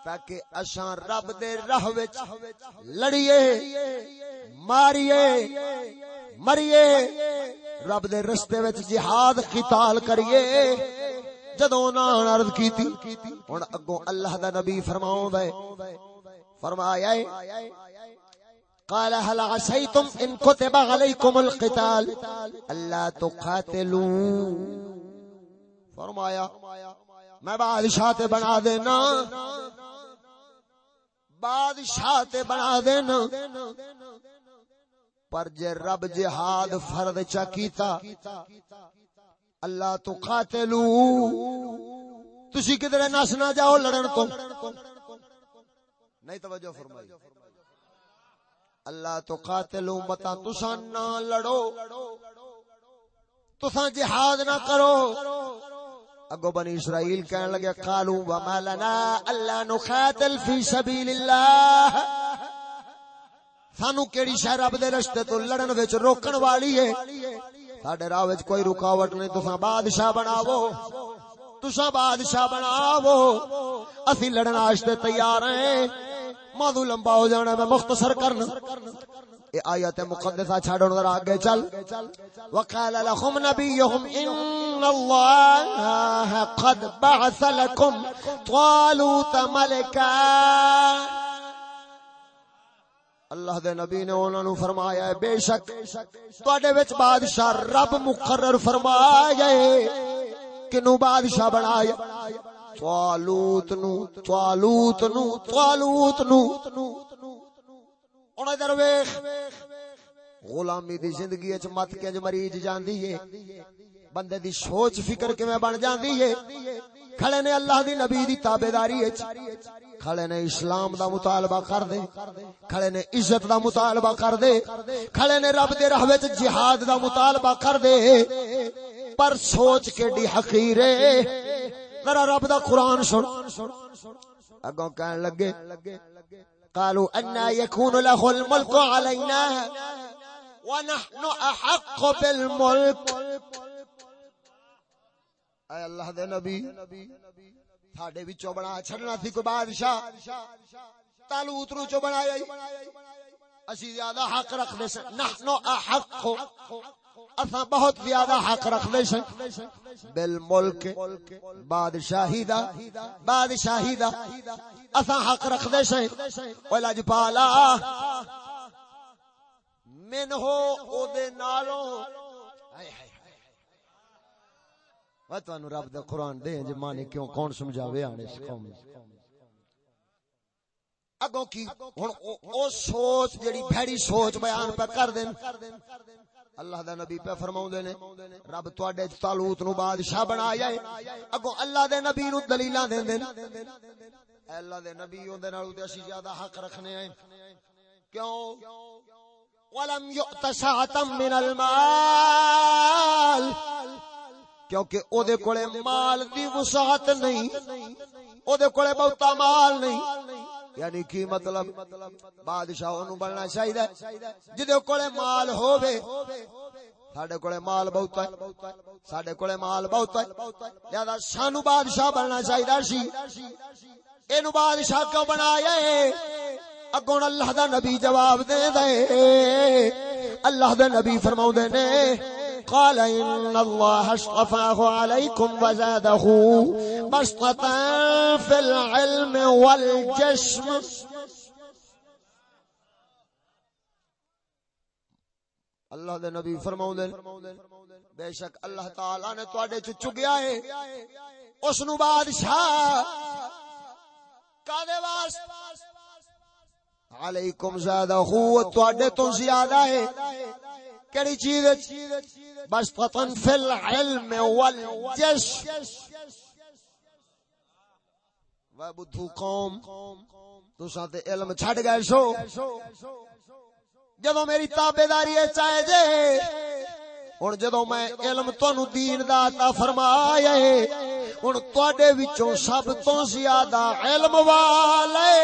تاکہ اشاں رب دے راہ وچ لڑیے، ماریے، مریے۔ رب دے رستے وچ جہاد قتال کریے۔ جدوں نہ عرض کیتی، ہن اگوں اللہ دا نبی فرماوندا ہے۔ فرمایا ہے قال، هل عسيتم ان كتب عليكم القتال؟ الا تقاتلوا فرمایا، میں بادشاہ تے بنا دینا، بادشاہ تے بنا دینا۔ پر جے رب جہاد فرد چا کیتا اللہ تو قاتلو تسی کدھر نس نہ جاؤ لڑن تو۔ نہیں توجہ فرمائی۔ اللہ تو قاتل امتا تسا نہ لڑو تسا جہاد نہ کرو۔ اگو بنی اسرائیل کہنے لگے قالو وما لنا اللہ نخاتل فی سبیل اللہ سانو کیڑی شہر رب دے رشتے تو لڑن وچ روکن والی ہے۔ ساڈے راہ وچ کوئی رکاوٹ نہیں تسا بادشاہ بناو تسا بادشاہ بناو اسی لڑن واسطے تیار ہیں۔ موضوع لمبا ہو جانا میں مختصر کرنا۔ اے آیت مقدسہ چھاڑو نظر آگے چل۔ وقال لهم نبيهم ان الله قد بعث لكم طالوت ملكا۔ اللہ دے نبی نے انہاں نو فرمایا ہے، بے شک تواڈے وچ بادشاہ رب مقرر فرمایا ہے۔ کنو بادشاہ بنایا۔ طالوت نو طالوت نو طالوت نو۔ ہن ادھر ویکھ، غلامی دی زندگی وچ مت کنج مریض جاندی ہے۔ بندے دی سوچ فکر کیویں بن جاندی ہے؟ کھڑے نے اللہ دی نبی دی تابعداری وچ، کھڑے نے اسلام دا مطالبہ کر دے، کھڑے نے عزت دا مطالبہ کر دے، کھڑے نے رب دے راہ وچ جہاد دا مطالبہ کر دے۔ پر سوچ کے ڈی حقیر ذرا رب دا قرآن سن۔ اگوں کہن لگے قالوا ان يكون له الملك علينا ونحن احق بالملك اے اللہ دے نبی، ساڈے وچوں بنا چھڑنا سی کوئی بادشاہ۔ تالوت نو چوں بنایا اسی زیادہ حق رکھ دے سن۔ نحن احق۔ اسا بہت زیادہ حق رکھ دے سن۔ بالملک بادشاہی دا بادشاہی دا اسا حق رکھ دے سن۔ او لجپالا من ہو او دے نالوں وہ تانوں رب دا قرآن دے جے مانے کیوں، کون سمجھاوے آنے اس قوم اگوں کی، ہن او سوچ جڑی بھڑی سوچ بیان پہ کر دین۔ اللہ دا نبی پہ فرماؤں دے نے، رب تواڈے طالوت نو بادشاہ بنایا ہے۔ اگوں اللہ دے نبی نو دلیلاں دین دین اے اللہ دے نبی اون دے نال تے اسی زیادہ حق رکھنے ہیں کیوں؟ ولم یؤت ساعتا من المال۔ کیونکہ او دے کولے مال دی وسعت نہیں او دے کولے بہتا مال نہیں۔ یعنی کی مطلب؟ بادشاہ نو بننا چاہیے جدے کولے مال ہووے، ساڈے کولے مال بہت ہے۔ ساڈے کولے مال بہت ہے۔ لہذا سانو بادشاہ بننا چاہیے سی۔ اینو بادشاہ کیوں بنایا ہے؟ اگوں اللہ دا نبی جواب دے دے۔ اللہ دا نبی فرماؤ دے نے قال إن الله اصطفاه عليكم وزاده بسطة في العلم والجسم. اللہ دے نبی فرماؤں دے بے شک اللہ تعالی نے تواڈے چ چگیا ہے؟ اس نو بادشاہ کادے واسطے علیکم زیادہ ہو، تواڈے تو زیادہ ہے۔ کیڑی چیز بس فتن فی العلم والجش و بدھو قوم، تو ساتے علم چھڑ گئے سو۔ جدو میری تابیداری چاہے جے، ہن جدو میں علم تانوں دین دا عطا فرمایا ہے، ہن تواڈے وچوں سب تو زیادہ علم والے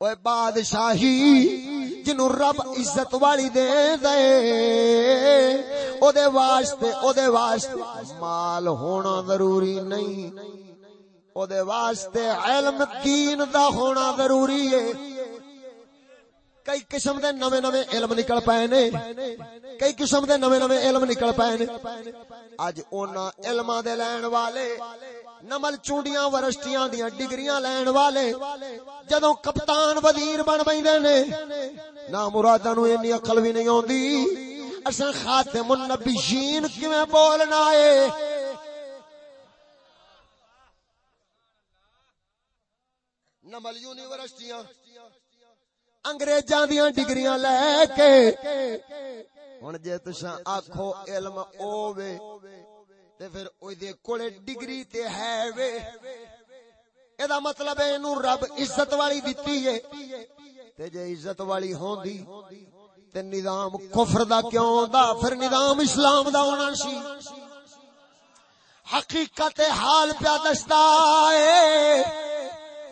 اوے بادشاہی جنو رب عزت والی دے دے او دے واسطے او دے واسطے۔ مال ہونا ضروری نہیں او دے واسطے علم دین دا ہونا ضروری ہے۔ کئی قسم دے نوے نوے علم نکل پائے نے۔ کئی قسم دے نوے نوے علم نکل پائے نے۔ اج اونا علماں دے لین والے، نمل چونڈیاں ورشتیاں دیاں ڈگریاں لین والے، جدوں کپتان وزیر بن بیندے نے، نہ مراداں نو اینی عقل وی نہیں ہوندی اساں خاتم النبیین کیویں بولنا اے نمل یونیورسٹیاں انگریزاں دیاں ڈگریاں لے کے ہن جے تساں آکھو علم اووے تے پھر اوے دے کولے ڈگری تے ہے وے اے دا مطلب ہے اینو رب عزت والی دتی ہے تے جے عزت والی ہوندی تے نظام کفر دا کیوں دا پھر نظام اسلام دا ہونا سی حقیقت حال پیا دستا ہے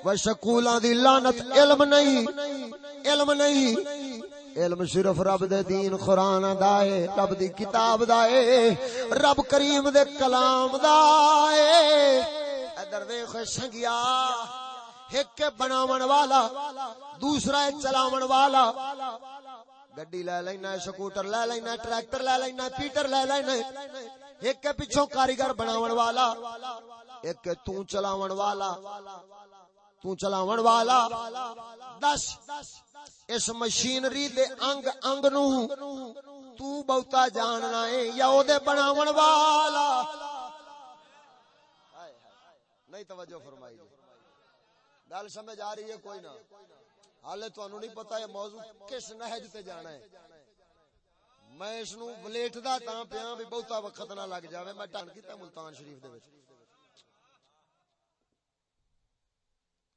وہ شکولاں دی لعنت علم نہیں علم نہیں، علم صرف رب دے دین قرآن دا ہے، رب دی کتاب دا ہے، رب کریم دے کلام دا ہے۔ ادھر ویکھ سنگیا ایک بناون والا، دوسرا چلاون والا۔ گڈی لے لینا، سکوٹر لے لینا، ٹریکٹر لے لینا، پیٹر لے لینا۔ ایک پیچھوں کاریگر بناون والا، ایک تو چلاون والا۔ تو چلاون والا۔ دس۔ اس مشینری دے انگ انگ نو تو بہتا جاننا ہے یا او دے بناون والا۔ نہیں توجہ فرمائی جی۔ گل سمجھ آ رہی ہے کوئی نہ۔ حالے تانوں نہیں پتہ یہ موضوع کس نہج تے جانا ہے۔ میں اس نو ولیٹدا تاں پیاں بھی بہتا وقت نہ لگ جاوے۔ میں ٹن کیتا ملتان شریف دے وچ۔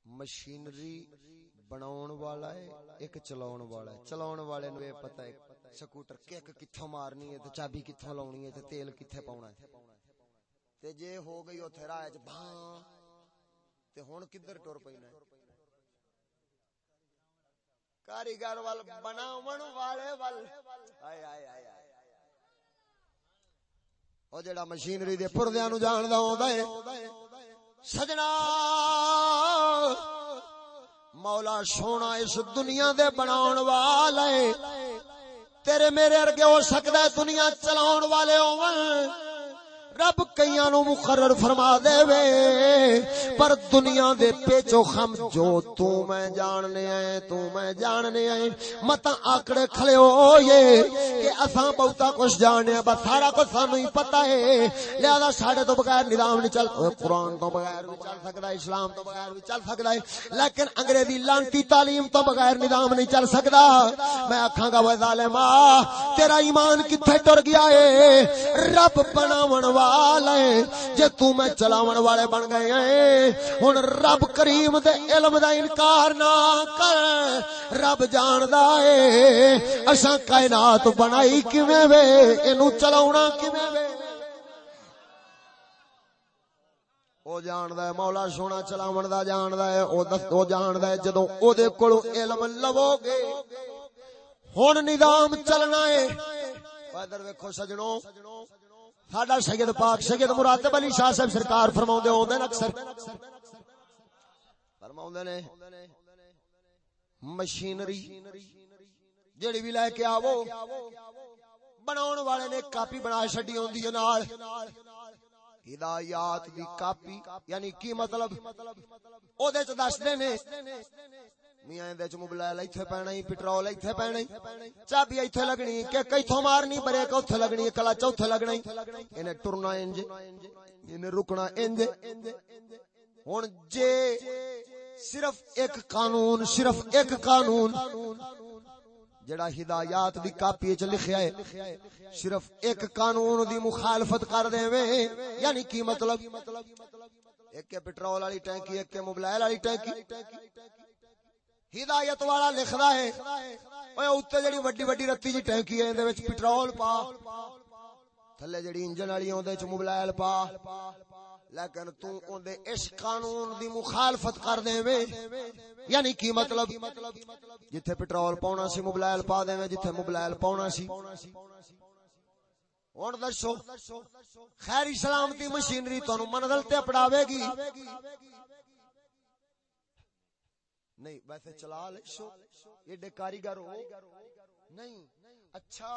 مشینری بناون والا ہے ایک چلاون والا ہے چلاون والے نو یہ پتہ ہے سکوٹر کک کتھوں مارنی ہے تے چابی کتھوں لاونی ہے تے تیل کتھے پاونا ہے تے جے ہو گئی اوتھے راہ وچ بھاں تے ہن کدھر ٹر پینا ہے کاریگر وال بناون والے وال ہائے ہائے ہائے او جڑا مشینری دے پردیاں نو جاندا ہوندا ہے سجنا مولا سونا اس دنیا دے بناون والے۔ تیرے میرے ارگے ہو سکتا ہے دنیا چلاون والے ہون۔ رب کئیاں نو مقرر فرما دے وے پر دنیا دے پیچو خم جو تو میں جاننے آئے تو میں جاننے آئے متا آکڑے کھلے ہو یہ کہ اساں بہتا کچھ جاننے بس سارا کچھ سانو ہی پتا ہے۔ لہذا ساڈے تو بغیر نظام نہیں چل قرآن تو بغیر بھی چل سکتا ہے اسلام تو بغیر بھی چل سکتا ہے۔ لیکن انگریزی لانتی تعلیم تو بغیر نظام نہیں چل سکتا۔ میں آکھاں گا وہ ظالما تیرا ایمان کتھے ٹر گیا ہے؟ رب بناون والا ہے۔ جے تو میں چلاون والے بن گئے ہیں۔ ہن رب کریم دے علم دا انکار نہ کر۔ رب جاندا ہے۔ اساں کائنات بنائی کیویں وے؟ اینو چلاونا کیویں وے؟ او جاندا ہے، مولا سونا چلاون دا جاندا ہے۔ او دس او جاندا ہے، جدوں او دے کولوں علم لوو گے۔ ہن نظام چلنا ہے۔ ادھر ویکھو سجنوں۔ ساڈا سید پاک، سید مراتب علی شاہ صاحب سرکار فرماوندے ہوندے نے اکثر۔ فرماوندے نے، مشینری جڑی بھی لے کے آو بناون والے نے کاپی بنا چھڈی ہوندی ہے نال۔ ہدایات دی کاپی یعنی کی مطلب؟ او دے چ دس دے نے میاں دے چ موبائل ایتھے پینا ہی پٹرول ایتھے پینا ہی چابی ایتھے لگنی کہ کیتھوں مارنی بریک اوتھے لگنی کلا چوتھے لگنا ہی اینے ٹرنا انج اینے رکنا انج ہن جے صرف ایک قانون صرف ایک قانون جڑا ہدایات دی کاپی وچ لکھیا ہے صرف ایک قانون دی مخالفت کر دے یعنی کی مطلب ایک پٹرول والی ٹینکی ایک موبائل والی ٹینکی ہدایت والا لکھدا ہے۔ اوے اوتے جڑی وڈی وڈی رتی جی ٹینکی ہے دے وچ پٹرول پا۔ تھلے جڑی انجن والی اون دے وچ موبائل پا۔ لیکن تو اون دے اس قانون دی مخالفت کر دے یعنی کی مطلب؟ جتھے پٹرول پاونا سی، موبائل پا دے جتھے موبائل پاونا سی۔ ہن دسو، خیر سلامتی مشینری تانوں منزل تے پڑاوے گی۔ نہیں ویسے چلا لے شو ایڈے کاریگر ہو۔ نہیں اچھا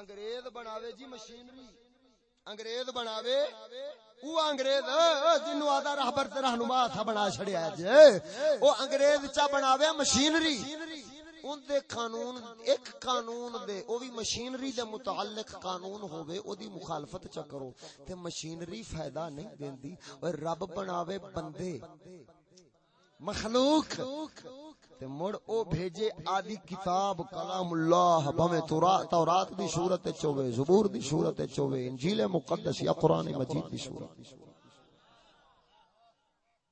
انگریز بناوے جی مشینری۔ انگریز بناوے۔ او انگریز جنو آدھا رہبر تے رہنما تھا بنا چھڑیا جی او انگریز چا بناوے مشینری۔ ان دے قانون ایک قانون دے او بھی مشینری دے متعلق قانون ہووے او دی مخالفت چا کرو۔ تے مشینری فائدہ نہیں دیندی اور رب بناوے بندے۔ مخلوق، تے مڑ او بھیجے آدی کتاب کلام اللہ، بھویں تورات دی صورت وچ ہوے زبور دی صورت وچ ہوے انجیل مقدس یا قران مجید دی صورت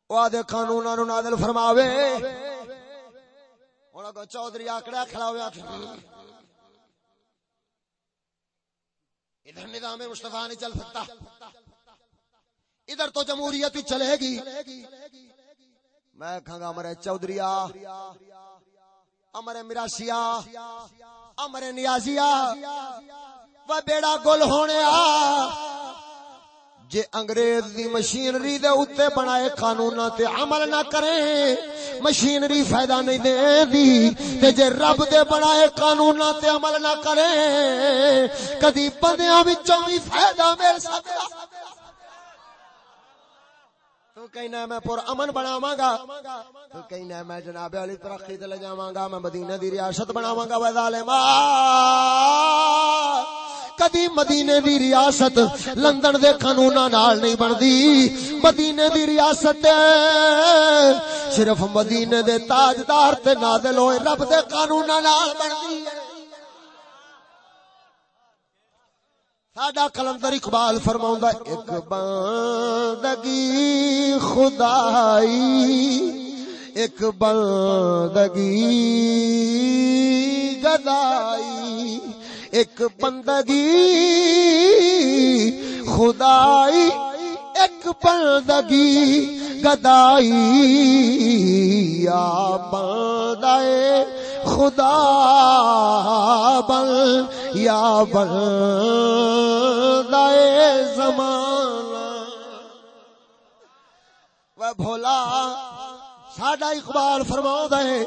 او آدے قانوناں نو نازل فرماوے۔ ہن اگوں چوہدری آکڑا کھڑا ہویا ادھر نظام مصطفی نہیں چل سکتا۔ ادھر تو جمہوریت ہی چلے گی۔ میں کھاں گا امر چودھریا امر مراسیا امر نیازیا و بیڑا گل ہونے آ، جے انگریز دی مشینری دے اوتے بنائے قانوناں تے عمل نہ کریں مشینری فائدہ نہیں دے دی، تے جے رب دے بنائے قانوناں تے عمل نہ کریں کدی بندیاں وچوں وی فائدہ مل سکدا۔ تو کہنا میں پر امن بناواں گا تو کہنا میں جناب علی ترقی تے لے جاواں گا میں مدینہ دی ریاست بناواں گا وے ظالما کدی مدینے دی ریاست لندن دے قانوناں نال نہیں بندی مدینے دی ریاست صرف مدینے دے تاجدار تے نازل ہوئے رب دے قانوناں نال بندی ہے۔ ساڈا کلندر اقبال فرماؤں ایک بندگی خدائی ایک بندگی گدائی ایک بندگی خدائی ایک بندگی گدائی، یا بندائے خدا بل یا بل زمانہ۔ وہ بھولا، ساڈا اقبال فرما دے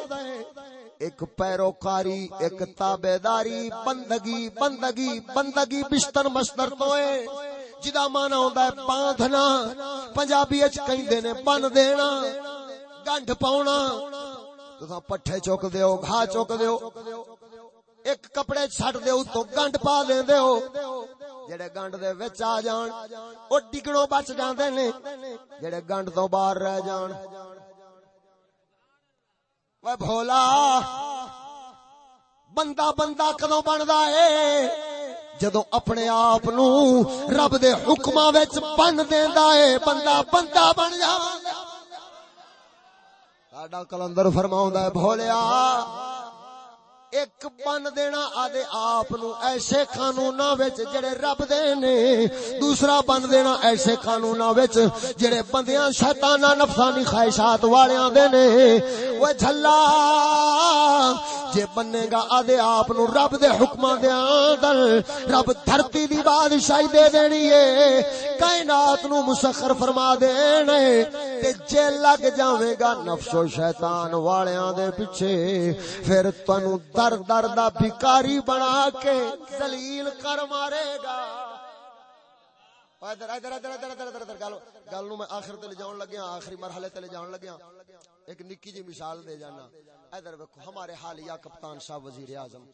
ایک پیروکاری، ایک تابے داری بندگی بندگی بندگی، بستر مستر تو ہے۔ جدا مانا ہوندا ہے باندھنا پنجابی اچ کہندے نے بن دینا گنڈ پاؤنا تساں پٹھے چوک دیو گھا چوک دیو ایک کپڑے چھٹ دے تو گنڈ پا دے ہو جڑے گنڈ دے وچ آ جان او ڈگنوں بچ جاندے نے جڑے گنڈ تو باہر رہ جان وہ بھولا بندہ بندہ کدو بندا ہے جدو اپنے آپ نو رب دے حکماں وچ بن دیندا ہے بندہ بندہ بن جاندا ساڈا کلندر فرماوندا ہے بھولیا ایک بن دینا آدھے آپ نو ایسے قانونا وچ جڑے رب دے نے، دوسرا بن دینا ایسے قانونا وچ جڑے بندیاں شیطانہ نفسانی خواہشات والیاں دے نے۔ وہ جھلا، جے بننے گا آدھے آپ نو رب دے حکماں دے اندر، رب دھرتی دی بادشاہی دے دینی ہے۔ کائنات نو مسخر فرما دینے تے جے لگ جاوے گا نفس و شیطان والیاں دے پیچھے، پھر تنو در در دا بھکاری بنا کے ذلیل کر مارے گا۔ ادھر ادھر ادھر ادھر ادھر ادھر گل گل نو میں آخر تے لے جاون لگیا ہاں، آخری مرحلے تے لے جاون لگیا ہاں۔ ایک نکی جی مثال دے جانا۔ ادھر ویکھو، ہمارے حالیہ کپتان صاحب وزیر اعظم۔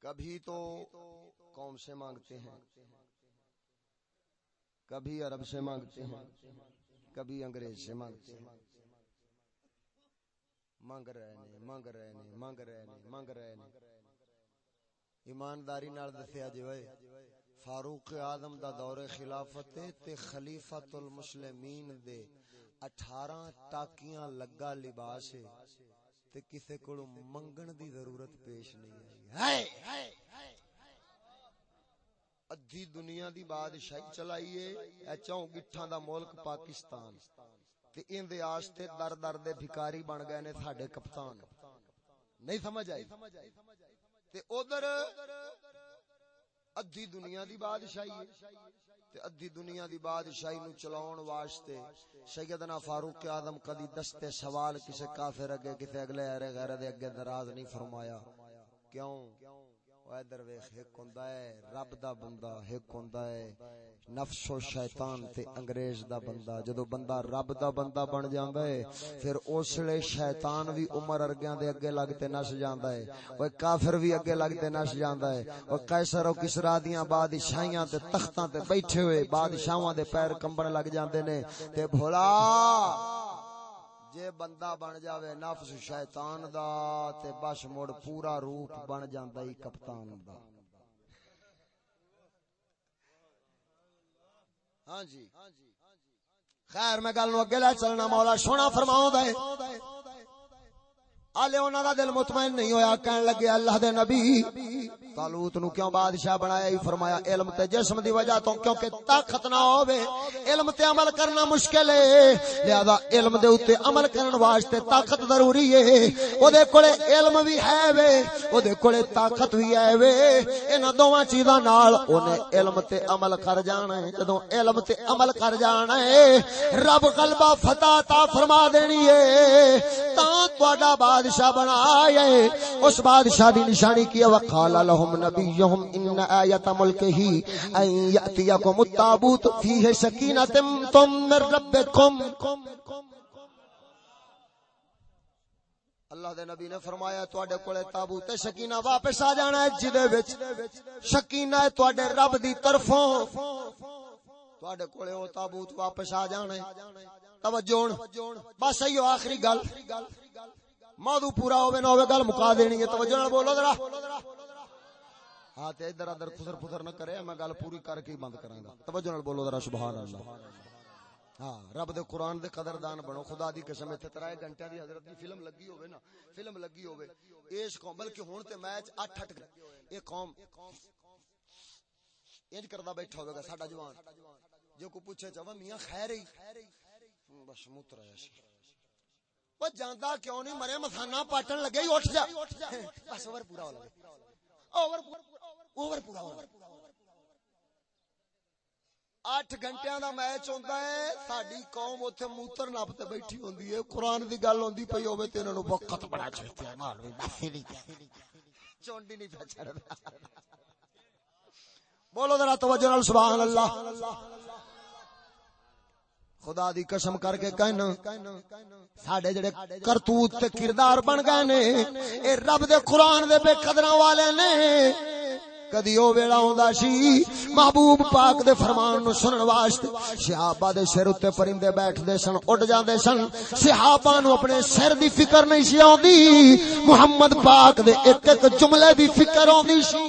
کبھی تو قوم سے مانگتے ہیں۔ کبھی عرب سے مانگتے ہیں۔ کبھی انگریز سے مانگتے ہیں۔ مانگ رہے نے مانگ رہے نے مانگ رہے نے مانگ رہے نے ایمانداری نال دسیا جی وے فاروق اعظم دا دور خلافت تے خلیفۃ المسلمین دے 18 ٹاکیاں لگا لباس ہے تے کسے کولو منگن دی ضرورت پیش نہیں آئی ہائے ادھی دنیا دی بادشاہی چلائیے اے چوں گٹھاں دا ملک پاکستان تے این دے آستے در در دے بھکاری بن گئے نے ساڈے کپتان۔ نہیں سمجھ آئی؟ تے ادھر ادھی دنیا دی بادشاہی ہے۔ تے ادھی دنیا دی بادشاہی نو چلاون واسطے سیدنا فاروق اعظم کدی دستے سوال کسے کافر اگے کسے اگلے ارے غیر دے اگے دراز نہیں فرمایا۔ کیوں؟ ادھر ویخ، ایک ہوندا ہے، رب دا بندہ، ایک ہوندا ہے۔ نفس و شیطان تے انگریز دا بندہ۔ جدو بندہ رب دا بندہ بن جاندا ہے، پھر اس لے شیطان وی عمر ارگیاں دے اگے لگ تے نس جاندا ہے۔ او کافر وی اگے لگ تے نس جاندا ہے۔ او قیصر او کسرا دیاں بادشاہیاں تے تختاں تے بیٹھے ہوئے بادشاہاں دے پیر کمبن لگ جاندے نے۔ تے بھولا! جے بندہ بن جاوے نفس شیطان دا تے بس مڑ پورا روپ بن جاندا ہی کپتان دا۔ ہاں جی۔ خیر، میں گل نو اگے لے چلنا، مولا سونا فرماؤں دے آلے انہاں دا دل مطمئن نہیں ہویا، کہن لگے اللہ دے نبی طالوت نو کیوں بادشاہ بنایا؟ ہی فرمایا، علم تے جسم دی وجہ تو کیونکہ طاقت نہ ہوے علم تے عمل کرنا مشکل ہے۔ لہذا علم دے اوتے عمل کرن واسطے طاقت ضروری ہے۔ او دے کولے علم بھی ہے وے او دے کولے طاقت بھی ہے وے۔ انہاں دوواں چیزاں نال اونے علم تے عمل کر جانا ہے۔ جدوں علم تے عمل کر جانا ہے، رب غلبہ فتح عطا فرما دینی ہے۔ تاں تہاڈا بعد بادشاہ بنایا اس بادشاہ دی نشانی کیا وقال لهم نبيهم ان ايه ملكه ان ياتيكم التابوت فيه سكينه من ربكم۔ اللہ دے نبی نے فرمایا، تواڈے کولے تابوت سکینہ واپس آ جانا ہے، جدے وچ سکینہ ہے تواڈے رب دی طرفوں۔ تواڈے کولے او تابوت واپس آ جانا ہے۔ توجہ بس ایو آخری گل۔ موضوع پورا ہوے نہ ہوے گل مکا دینی ہے، توجہ نال بولو ذرا۔ ہاں تے ادھر ادھر خسر پتھر نہ کرے، میں گل پوری کر کے بند کراں گا۔ توجہ نال بولو ذرا، سبحان اللہ۔ ہاں رب دے قرآن دے قدردان بنو، خدا دی قسم ایتھے ترائے گھنٹے دی حضرت دی فلم لگی ہوے نا، فلم لگی ہوے اس قوم، بلکہ ہن تے میچ 8 8 اے قوم انج کردا بیٹھا ہوے گا، ساڈا جوان۔ جو کو پوچھے چا میاں خیر ہی۔ بس موتر آیا سی۔ وہ جاندا کیوں نہیں؟ مرے مسانا پاٹن لگے ہی اٹھ جا۔ بس اوور پورا ہو لگے۔ اوور اوور پورا ہو اٹھ گھنٹے دا میچ ہوندا ہے۔ ساڈی قوم اوتھے موتر نپ تے بیٹھی ہوندی ہے۔ قرآن دی گل ہوندی پئی ہوے تے انہاں نو وقت بڑا چاہتے ہیں مولوی نہیں۔ چونڈی نہیں پہ بولو ذرا توجہ نال، سبحان اللہ۔ خدا دی قسم کر کے کہنا، ساڈے جڑے کرتوت تے کردار بن گئے نے، اے رب دے قرآن دے بے قدراں والے نے۔ کدی او ویلا ہوندا سی، محبوب پاک دے فرمان نو سنن واسطے صحابہ دے سر اتے پرندے بیٹھ دے سن اڑ جاندے سن۔ صحابہ نو اپنے سر دی فکر نہیں سی اوندی محمد پاک دے ایک ایک جملے دی فکر اوندی سی۔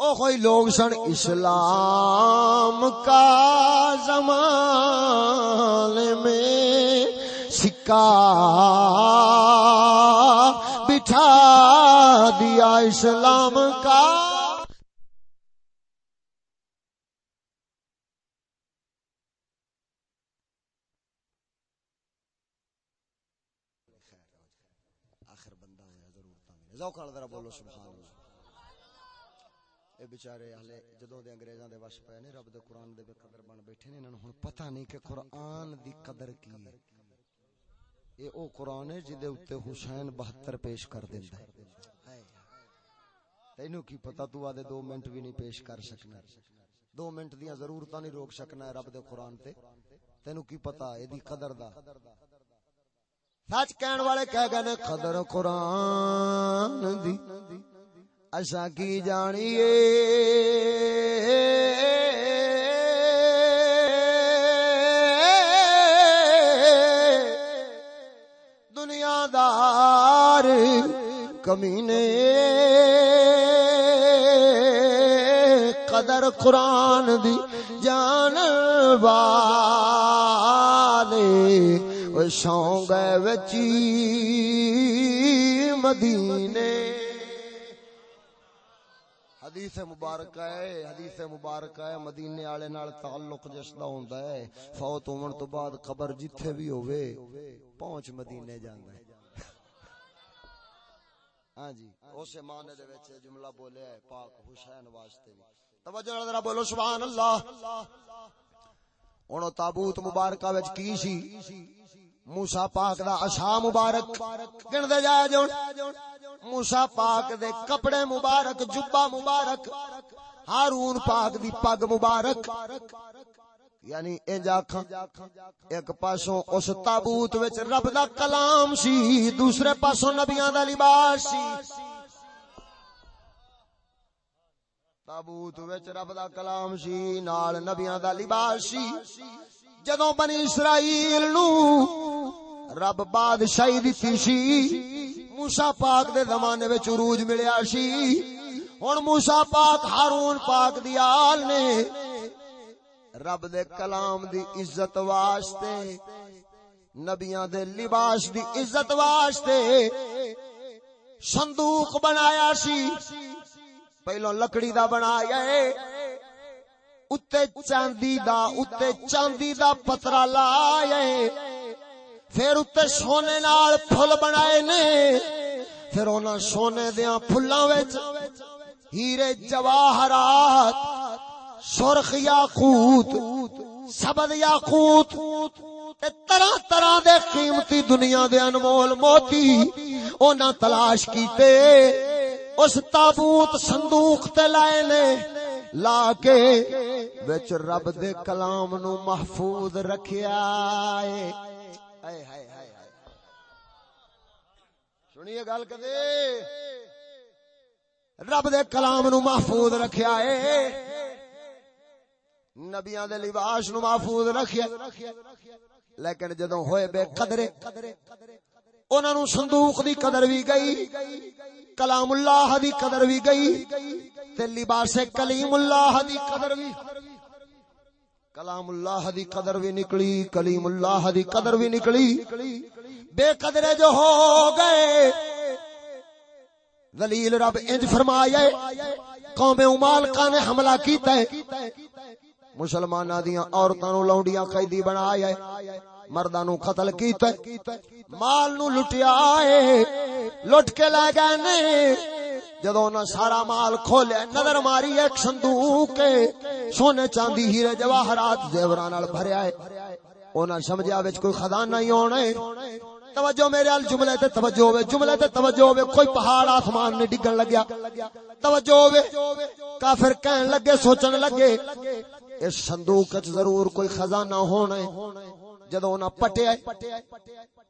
او کوئی لوگ سن اسلام کا زمان میں سکا بٹھا دیا اسلام کا ذوق ذرا بولو، سبحان اے بیچارے ہلے جدوں دے انگریزاں دے وش پے نے رب دے قرآن دے بے قدر بن بیٹھے نے انہاں نوں ہن پتہ نہیں کہ قرآن دی قدر کی ہے اے او قرآن ہے جدے اوتے حسین 72 پیش کر دیندا ہے تینوں کی پتہ تو آدے دو منٹ بھی نہیں پیش کر سکنا دو منٹ دیاں ضرورتاں نہیں روک سکنا ہے رب دے قرآن تے تینوں کی پتہ اے دی قدر دا سچ کہن والے کہہ گئے نے قدر قرآن دی اصا کی جانیے؟ دنیا دار کمینے قدر قرآن دی جان والے۔ گئے بچی مدینے۔ حدیث مبارک ہے، حدیث مبارک ہے، مدینے والے نال تعلق جس دا ہوندا ہے، فوت ہون تو بعد قبر جتھے بھی ہوے پہنچ مدینے جاندا ہے۔ ہاں جی اس معنی دے وچ جملہ بولیا ہے، پاک حسین واسطے بھی۔ توجہ ذرا بولو، سبحان اللہ۔ ہن تابوت مبارکہ وچ کی سی؟ موسی پاک دا عصا مبارک گن دے جا جون۔ موسا پاک دے کپڑے مبارک جبا مبارک، ہارون پاک دی پگ مبارک۔ یعنی انج آکھاں، ایک پاسوں اس تابوت وچ رب دا کلام سی، دوسرے پاسوں نبیاں دا لباس سی۔ تابوت وچ رب دا کلام سی، نال نبیاں دا لباس سی۔ جدوں بنی اسرائیل نو رب بادشاہی دتی سی موسا پاک دے زمانے وچ عروج ملیا سی۔ ہن موسا پاک ہارون پاک دی آل نے رب دے کلام دی عزت واسطے، نبیاں دے لباس دی عزت واسطے صندوق بنایا سی۔ پہلو لکڑی دا بنایا ہے اتے چاندی دا اتے چاندی دا پترا لایا پھر اتنے سونے نال پھل بنائے نے پھر انہاں سونے دیاں پھلاں وچ ہیرے جواہرات سرخ یاقوت سبد یاقوت تے طرح طرح دے قیمتی دنیا دے انمول موتی انہاں تلاش کیتے اس تابوت صندوق تے لائے نے لا کے وچ رب دے کلام نو محفوظ رکھیا اے ہائے ہائے ہائے سنیے گل کدے رب دے کلام نو محفوظ رکھیا اے نبیاں دے لباس نو محفوظ رکھیا لیکن جدوں ہوئے بے قدرے انہاں نو صندوق دی قدر بھی گئی، کلام اللہ دی قدر بھی گئی، تے لباس کلیم اللہ دی قدر بھی۔ کلام اللہ دی قدر بھی نکلی، کلیم اللہ دی قدر بھی نکلی۔ بے قدرے جو ہو گئے، ذلیل رب انج فرمایا قوم امالکا نے حملہ کیتا ہے۔ مسلماناں دیاں عورتاں نو لونڈیاں قیدی بنایا ہے۔ مرداں نو قتل کیتا ہے۔ مال نو لٹیا ہے۔ لٹ کے لے گئے نے۔ جدو نہ سارا مال کھولیا، نظر ماری ایک صندوق سونے چاندی ہیرے جواہرات زیوراں نال بھریا ہے۔ انہاں سمجھیا وچ کوئی خزانہ ہی ہونا ہے۔ توجہ میرے ال جملے تے توجہ ہوے جملے تے توجہ ہوے کوئی پہاڑ آسمان نہیں ڈگن لگیا۔ توجہ ہوے کافر کہن لگے، سوچن لگے، اس صندوق وچ ضرور کوئی خزانہ ہونا ہے۔ جدوں نہ پٹیا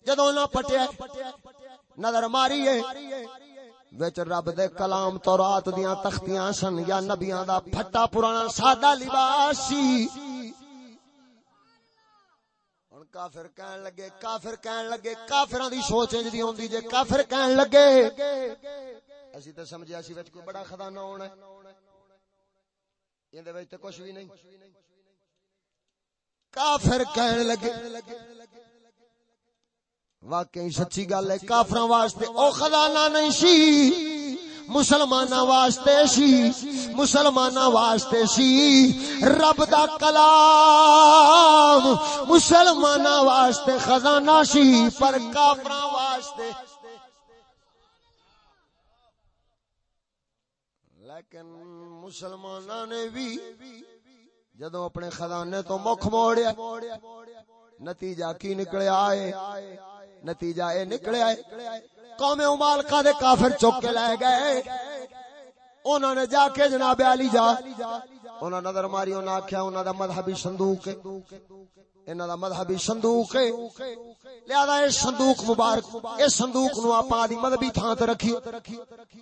جدوں نہ پٹیا نظر ماری ہے، وچ رب دے کلام تورات دیاں تختیاں سن یا نبیاں دا پھٹا پرانا سادہ لباس سی۔ ہن کافر کہن لگے، کافر کہن لگے، کافراں دی سوچ انج دی ہوندی جے کافر کہن لگے۔ اسی تے سمجھیا سی وچ کوئی بڑا خزانہ ہونا ہے۔ ایندے وچ تے کچھ بھی نہیں۔ کافر کہن لگے۔ واقعی سچی گل ہے کافر واسطے او خزانہ نہیں سی مسلمان واسطے سی مسلمان واسطے سی۔ رب دا کلام مسلمان واسطے خزانہ سی، پر کافر واسطے۔ لیکن مسلمان نے بھی جدو اپنے خزانے تو مکھ موڑیا، نتیجہ کی نکلیا ہے نتیجہ اے نکلیا ہے قوم امالکا دے کافر چوک کے لے گئے۔ انہوں نے جا کے جناب علی جا انہوں نے نظر ماری انہوں نے آکھیا انہوں دا مذہبی صندوق ہے۔ انہوں دا مذہبی صندوق ہے۔ لہذا یہ صندوق مبارک، اس صندوق نو آپ آدھی مذہبی تھان تے رکھی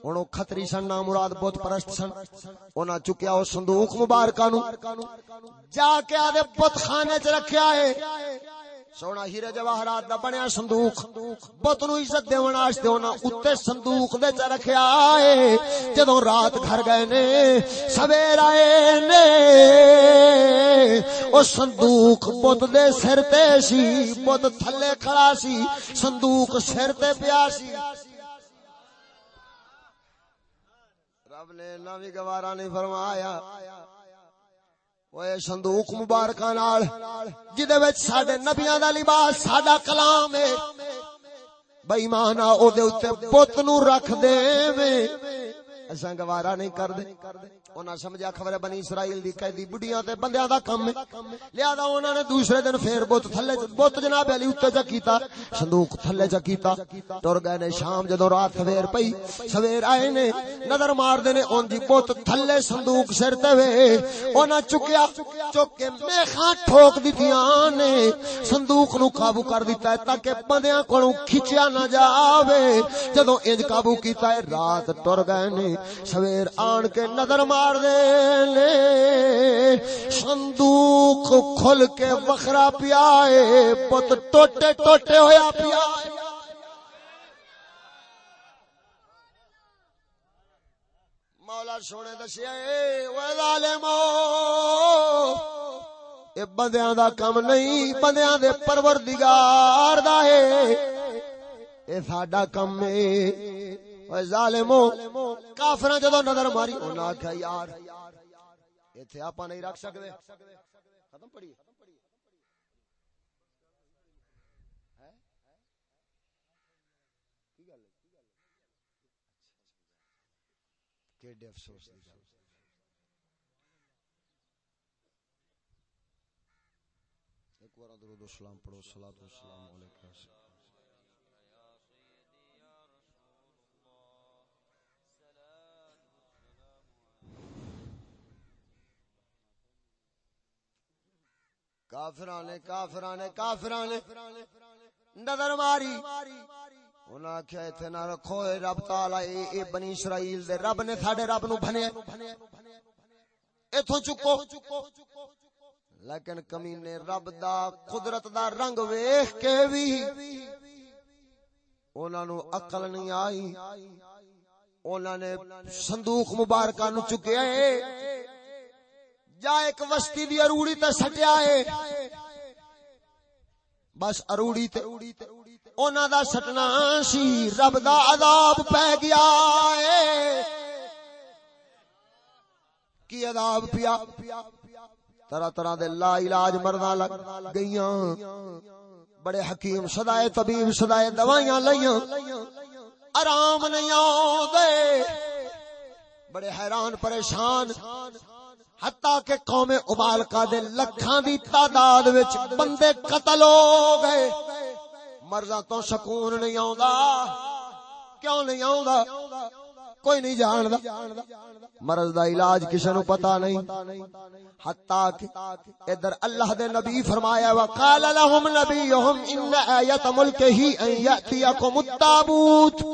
انہوں خطری سن نام مراد بہت پرست سن۔ انہوں چکیا اس صندوق مبارکہ نو۔ جا کے آدھے بہت خانے چ رکھیا ہے۔ سونا ہیرے جواہرات دا بنیا صندوق۔ بت نو عزت دیون واسطے انہاں اوتے صندوق دے چ رکھیا اے جدوں رات گھر گئے نے، سویر آئے نے۔ او صندوق بت دے سر تے سی، بت تھلے کھڑا سی۔ صندوق سر تے پیا سی۔ رب نے نہ بھی گوارا نہیں فرمایا صندوق مبارکہ نال جدے وچ ساڈے نبیاں دا لباس ساڈا کلام ہے بے ایمان او دے اوتے بت نو رکھ دے اساں گوارا نہیں کردے انہاں سمجھا خبر بنی اسرائیل دی قیدی بڈیاں تے بندیاں دا کم ہے۔ لہذا انہاں نے دوسرے دن پھر بت تھلے بت جناب علی اوتے چا کیتا، صندوق تھلے چا کیتا۔ ٹر گئے نے شام جدوں رات سویر پئی، سویر آئے نے، نظر مار دے نے اون دی بت تھلے صندوق سر تے وے۔ انہاں چکیا، چک کے میخاں ٹھوک دتیاں نے۔ صندوق نو قابو کر دیتا ہے تاکہ بندیاں کولوں کھچیا نہ جاوے۔ جدوں انج قابو کیتا ہے، رات ٹر گئے نے، سویر آن کے نظر مار دے صندوق کھل کے وخرا پیا پت ٹوٹے ٹوٹے ہویا پیا مولا سونے دسیا ظالمو اے بندیاں دا کم نہیں، بندیاں دے پروردگار دا ہے۔ اے ساڈا کم ہے۔ اے ظالمو کافر جدو نظر ماری انہاں آکھیا یار ایتھے آپا نہیں رکھ سکدے ختم پڑھی افسوس ایک بار درود و سلام پڑھو صلوات و سلام علیکم کافرانے کافرانے کافرانے نظر ماری۔ انہاں آکھیا ایتھے نہ رکھو، اے رب تعالی، اے بنی اسرائیل دے۔ رب نے ساڈے رب نو بھنیا۔ ایتھوں چکو۔ لیکن کمینے رب دا، قدرت دا رنگ ویکھ کے وی انہاں نو عقل نہیں آئی۔ انہاں نے صندوق مبارکہ نو چکیا اے۔ جا ایک وستی دی اروڑی تے سٹیا ہے۔ بس اروڑی تے اونا دا سٹنا سی، رب دا عذاب پہ گیا ہے۔ کی عذاب پیا؟ طرح طرح دے لا علاج مرنا لگ گئیاں۔ بڑے حکیم صدائے طبیب صدائے دوائیاں لئیاں۔ آرام نہیں آؤ دے بڑے حیران پریشان۔ حتیٰ کہ قوم ابال کا دے لکھاں دی تعداد وچ بندے قتل ہو گئے۔ مرضا تو سکون نہیں آوندا۔ کیوں نہیں آوندا؟ کوئی نہیں جاندا۔ مرض دا علاج کسے نو پتہ نہیں۔ حتا کہ ادھر اللہ دے نبی فرمایا، وقال لهم نبيهم ان ایت ملکہ ان یاتیکم التابوت۔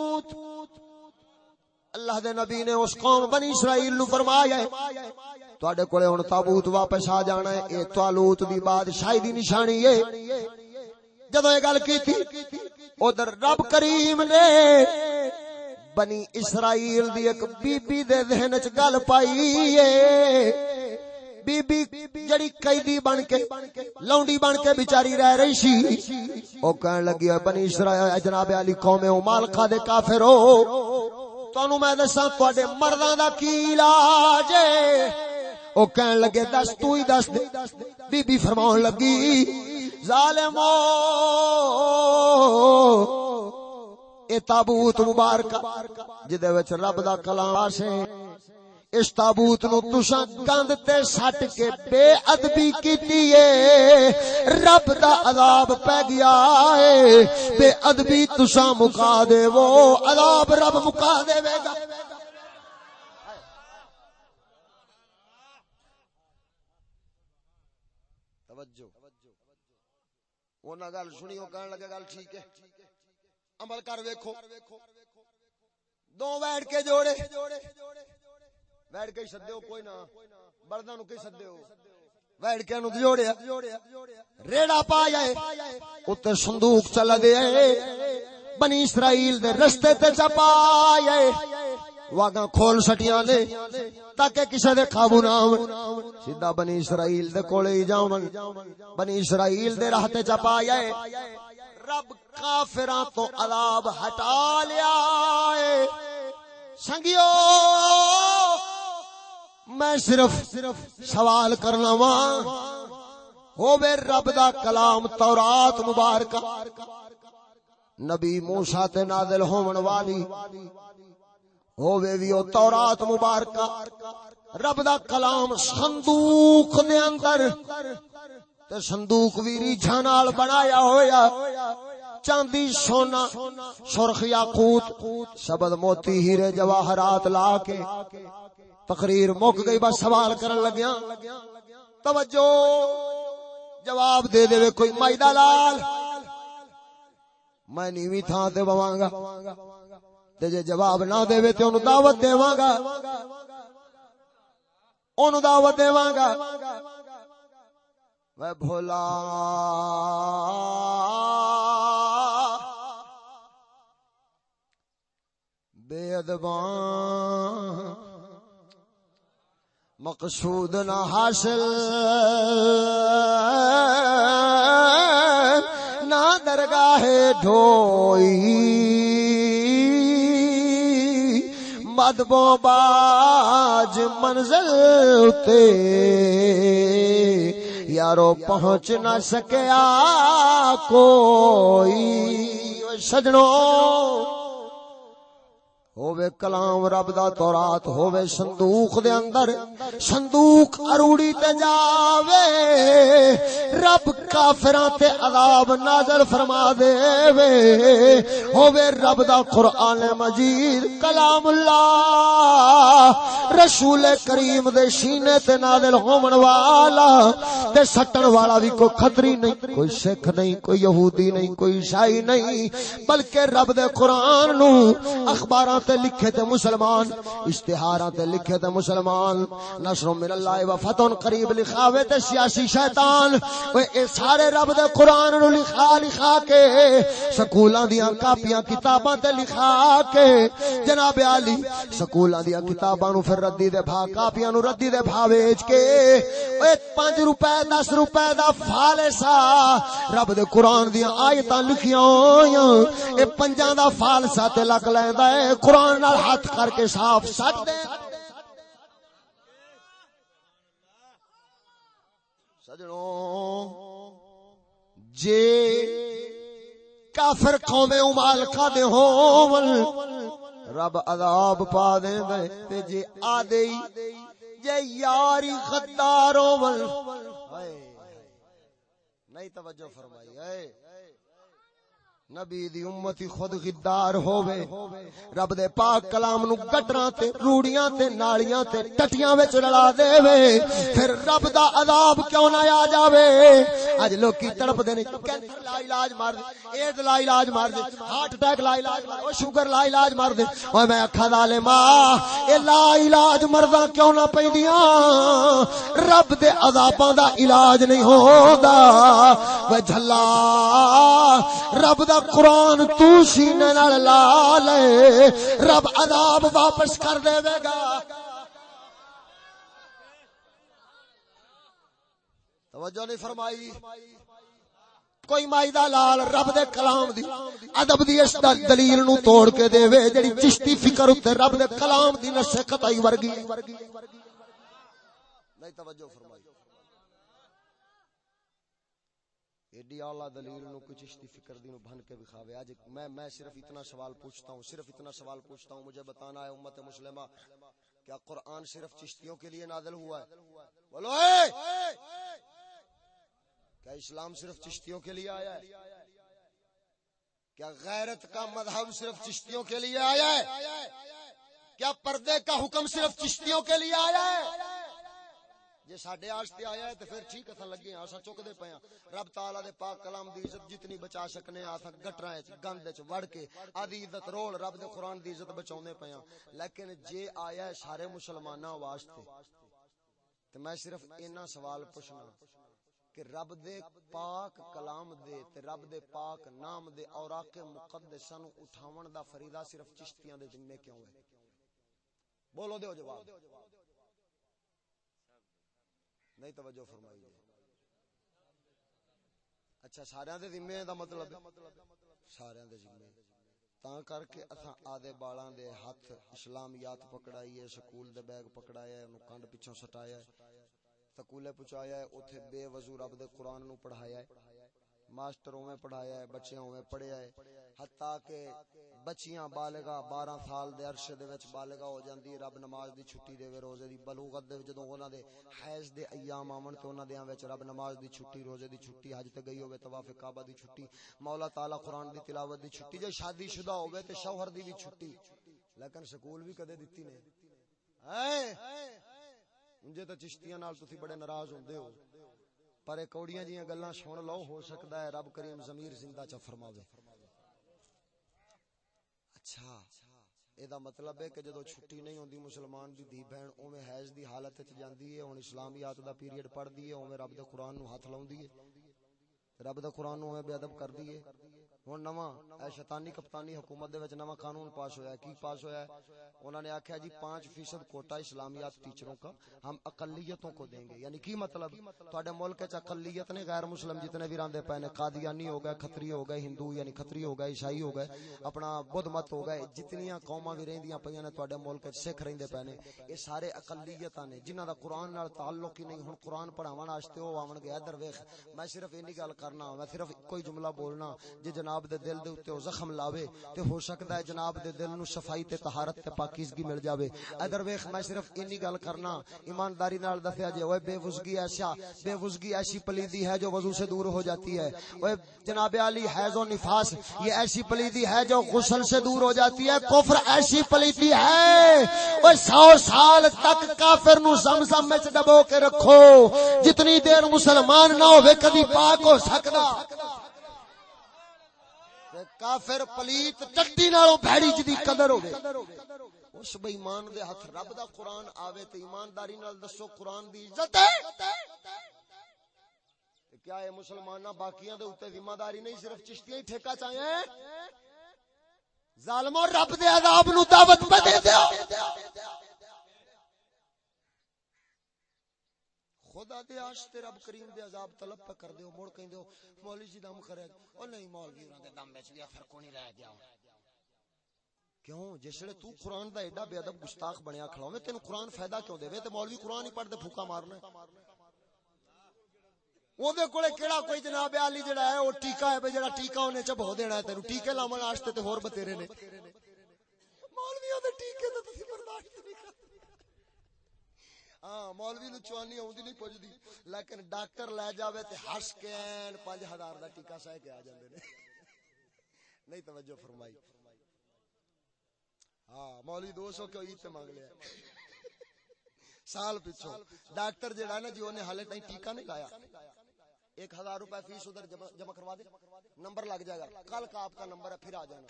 اللہ دے نبی نے اس قوم بنی اسرائیل نو فرمایا ہے تواڈے کولے ہن تابوت واپس آ جانا ہے اے طالوت دی بادشاہی دی نشانی ہے جدوں یہ گل کیتی ادھر رب کریم نے بنی اسرائیل دی ایک بی بی دے ذہن وچ گل پائی ہے بی بی جڑی قیدی بن کے لونڈی بن کے بیچاری رہ رہی سی او کہن لگی بنی اسرائیل جناب علی قوم او مالکا دے کافر ہو تانوں میں دساں تواڈے مرداں دا کی علاج او کہن لگے، دس، تو ہی دس دے۔ بی بی فرماون لگی، ظالمو، اے تابوت مبارک جدے وچ رب دا کلام آسے۔ اس تابوت نو تساں گند تے سٹ کے بے ادبی کیتی ہے رب دا عذاب پہ گیا ہے بے ادبی تساں مکا دے وہ عذاب رب مکا دے گا توجہ اونا گل سنی او کہن لگے گل ٹھیک ہے عمل کر ویکھو دو بیٹھ کے جوڑے بیٹھ کے سدے کوئی نہ بردہ نو کی سدے بیٹھ کے جوڑیا ریڑا پا جائے صندوق چلا دے بنی اسرائیل دے رستے تے چپا جائے واگا کھول سٹیاں نے تاکہ کسے دے قابو نہ ہو سیدھا بنی اسرائیل دے کولے ہی جاون بنی اسرائیل دے راہ تے چپا جائے رب کافراں تو عذاب ہٹا لیا اے۔ سنگیو، میں صرف صرف سوال کرنا وا۔ ہوے رب دا کلام تورات مبارک نبی موسا تے نازل ہون والی ہوے وی او تورات مبارک رب دا کلام صندوق دے اندر۔ تے صندوق وی ریجھا نال بنایا ہویا، چاندی سونا، سرخ یاقوت شبد موتی ہیرے جواہرات لا کے۔ تقریر مک گئی، بس سوال کرن لگیا توجہ، جواب دے دے کوئی مائدہ لال۔ میں نیوی تھا تے بواں گا۔ تے جے جواب نہ دے تے اونوں دعوت دیواں گا۔ اونوں دعوت دیواں گا۔ میں بھولا۔ بے ادبان مقصود نہ حاصل۔ نہ درگاہ ڈھوئی۔ بدبو باج منزل تے۔ یارو پہنچ نہ سکیا کوئی۔ سجنوں ہووے کلام رب دا تورات، ہووے صندوق دے اندر۔ صندوق اروڑی تے جاوے۔ رب کافراں تے عذاب نازل فرما دے۔ وے ہووے رب دا قرآن مجید، کلام اللہ۔ رسول کریم دے سینے تے نازل ہون والا۔ تے سٹن والا بھی کوئی خطری نہیں، کوئی سکھ نہیں، کوئی یہودی نہیں، کوئی عیسائی نہیں۔ بلکہ رب دے قرآن نو اخباراں تے لکھے تے مسلمان، اشتہاراں تے لکھے تے مسلمان نصر من اللہ و فتح قریب لکھاوے تے سیاسی شیطان۔ اوے اے سارے رب دے قرآن نو لکھا لکھا کے، سکولاں دیاں کاپیاں کتاباں تے لکھا کے۔ جناب علی سکولاں دیاں کتاباں نو پھر ردی دے بھا، کاپیاں نو ردی دے بھا ویچ کے۔ اوے 5 روپے 10 روپے دا فالسا، رب دے قرآن دیاں آیتاں لکھیاں ہویاں اے پنجاں دا فالسا تے لگ لیندا اے قرآن نال ہاتھ کر کے صاف سٹ دے۔ سجنوں، جے کافر قوم امالکا دے ہون، رب عذاب پا دے دے تے جے آدے جے یاری غدار ہون۔ نہیں توجہ فرمائی اے نبی دی امتی خود غدار ہووے۔ رب دے پاک کلام نو گٹراں تے، روڑیاں تے، نالیاں تے، ٹٹیاں وچ رلا دے وے پھر رب دا عذاب کیوں نہ آ جاوے؟ اج لوکی تڑپ دے نے، کینسر لا علاج مار دے ایڈ لا علاج مار دے، ہارٹ اٹیک لا علاج مار او شوگر لا علاج مار دے۔ او میں اکھا ظالما اے لا علاج مردا کیوں نہ پیندیاں رب دے عذاباں دا علاج نہیں ہوندا۔ او جھلا، رب دا قرآن تو سینے نال لا لے رب عذاب واپس کر دے گا۔ توجہ نہیں فرمائی۔ کوئی مائی دا لال رب دے کلام دی، ادب دی اس دلیل نو توڑ کے دے وے، جڑی چشتی فکر تے رب دے کلام دی نشے قطعی ورگی۔ نہیں توجہ فرمائی۔ ایڈی اعلی دلیل نو کچھ چشتی فکر دی نو بھن کے بکھاوے اج میں میں صرف اتنا سوال پوچھتا ہوں، صرف اتنا سوال پوچھتا ہوں، مجھے بتانا ہے امت مسلمہ، کیا قرآن صرف چشتیوں کے لیے نازل ہوا ہے؟ بولو، اے! کیا اسلام صرف چشتیوں کے لیے آیا ہے؟ کیا غیرت کا مذہب صرف چشتیوں کے لیے آیا ہے؟ کیا پردے کا حکم صرف چشتیوں کے لیے آیا ہے؟ جی سڈے آستے آیا ہے تو پھر ٹھیک اتنا لگے ہیں چک دے پے ہاں۔ رب تالا دے پاک کلام دی عزت جتنی بچا سکنے ہاں، آسا گٹرا گند وڑ کے آدھی عزت رول رب دے قرآن دی عزت بچاؤ پے ہاں۔ لیکن جے آیا ہے سارے مسلمانوں واسطے تو میں صرف اینا سوال پوچھنا کہ رب دے پاک کلام دے تے رب دے پاک نام دے اوراق مقدسہ نو اٹھاون دا فریدہ صرف چشتیاں دے ذمے کیوں ہے؟ بولو دیو جواب۔ نہیں توجہ فرمائی اچھا سارے دے ذمے دا مطلب سارے دے ذمے۔ تا کر کے اساں آدے بالاں دے ہاتھ اسلامیات پکڑائی ہے، سکول دے بیگ پکڑایا ہے، انہوں کنڈ پیچھوں سٹایا ہے۔ سکولے پہنچایا ہے، اوتھے بے وضو رب دے قرآن نو پڑھایا ہے۔ ماسٹروں میں پڑھایا ہے، بچیاں میں پڑھیا ہے۔ حتیٰ کہ بچیاں بالغا بارہ سال دے عرصے دے وچ بالغا ہو جاندی، رب نماز دی چھٹی دے وے روزے دی بلوغت دے جدوں انہاں دے حیض دے ایام آون تے انہاں دیاں وچ رب نماز دی چھٹی، روزے دی چھٹی، حج تے گئی ہوے طواف کعبہ دی چھٹی، مولا تعالی قرآن دی تلاوت دی چھٹی، جے شادی شدہ ہوے تے شوہر دی بھی چھٹی۔ لیکن سکول بھی کدے دتی نے؟ اے انجے تے چشتیاں نال تسی بڑے ناراض ہوندے ہو۔ پر کوڑیاں جیاں گلاں سن لو، ہو سکدا ہے رب کریم ضمیر زندہ چ فرماوے۔ اچھا۔ اے دا مطلب ہے کہ جدو چھٹی نہیں ہوندی مسلمان دی دی بہن اوویں حیض دی حالت وچ جاندی ہے، ہن اسلامیات دا پیریڈ پڑھدی ہے، اوویں رب دے قران نو ہاتھ لاوندی ہے۔ رب دا قران نو اوویں بے ادب کردی ہے۔ ہن نواں، اے شیطانی کپتانی حکومت دے وچ نواں قانون پاس ہویا ہے۔ کی پاس ہویا ہے؟ انہوں نے آکھیا جی 5% کوٹا اسلامیات ٹیچروں کا ہم اقلیتوں کو دیں گے۔ یعنی کی مطلب؟ تواڈے ملک وچ اقلیت نے غیر مسلم جتنے بھی راندے پے نے، قادیانی ہو گئے، کھتری ہو گئے، ہندو یعنی کھتری ہو گئے، عیسائی ہو گئے، اپنا بدھ مت ہو گئے، جتنیاں قوماں وی رہندیاں پیاں نے تواڈے ملک وچ سکھ رہندے پے نے اے سارے اقلیتاں نے، جنہاں دا قران نال تعلق ہی نہیں، ہن قران پڑھاون واسطے او آون گے، ادھر ویکھ، میں صرف اینی گل کرنا، میں صرف کوئی جملہ بولنا، جے جناب جناب دے دل دے اوتے زخم لاوے تے ہو سکدا ہے جناب دے دل نو صفائی تے طہارت تے پاکیزگی مل جاوے۔ ادھر ویکھ، میں صرف انی گل کرنا، ایمانداری نال دسیا جے اوے بے وزگی ایسا، بے وزگی ایسی پلیدی ہے جو وضو سے دور ہو جاتی ہے۔ اوے جناب علی حیض و نفاس، یہ ایسی پلیدی ہے جو غسل سے دور ہو جاتی ہے۔ کفر ایسی پلیدی ہے۔ اوے سو سال تک کافر نو زمزم وچ ڈبو کے رکھو۔ جتنی دیر مسلمان نہ ہوے کبھی پاک ہو سکدا کافر پلیت ٹٹی نالوں بھڑی جدی جی قدر ہوے اس بے ایمان دے ہاتھ رب دا قرآن آوے تے ایمانداری نال دسو قرآن دی عزت ہے۔ کیا اے مسلماناں باقیاں دے اوتے ذمہ داری نہیں صرف چشتیاں ہی ٹھیکا چاہے ظالمو رب دے عذاب نو دعوت پہ دے دیو خدا دے آشتے رب کریم دے عذاب طلب پہ کر دیو موڑ کہیں دیو مولی جی دم کرے او نہیں مولوی انہوں دے دم بیچ دیا، پھر کونی رہ گیا؟ کیوں؟ جسے تو قرآن دا ایڈا بے ادب گستاخ بنیا کھڑا میں تینوں قرآن فائدہ کیوں دے؟ تے مولوی قرآن ہی پڑھ دے، پھوکا مارنا او دے کولے کیڑا کوئی جناب علی جڑا ہے، او ٹیکا ہے بے جڑا ٹیکا اونے چ بہو دینا ہے تینوں ٹیکے لاون واسطے تے ہور بتیرے نے۔ مولویوں دے ٹیکے تے تسی برداشت نہیں کرتے ہاں مولوی نو چوانی اوندی نہیں پجدی لیکن ڈاکٹر لے جاوے تے ہس کے 5000 دا ٹیکا سہ کے آ جاندے نے۔ نہیں توجہ فرمائی۔ ہاں مولوی دو سو کیوں عید مانگ لیا؟ سال پیچھو ڈاکٹر جڑا نا جی انہیں حالے تائیں ٹیکا نہیں لایا۔ ایک ہزار روپے فیس ادھر جمع کروا دے۔ نمبر لگ جائے گا۔ کل کا آپ کا نمبر ہے، پھر آ جانا۔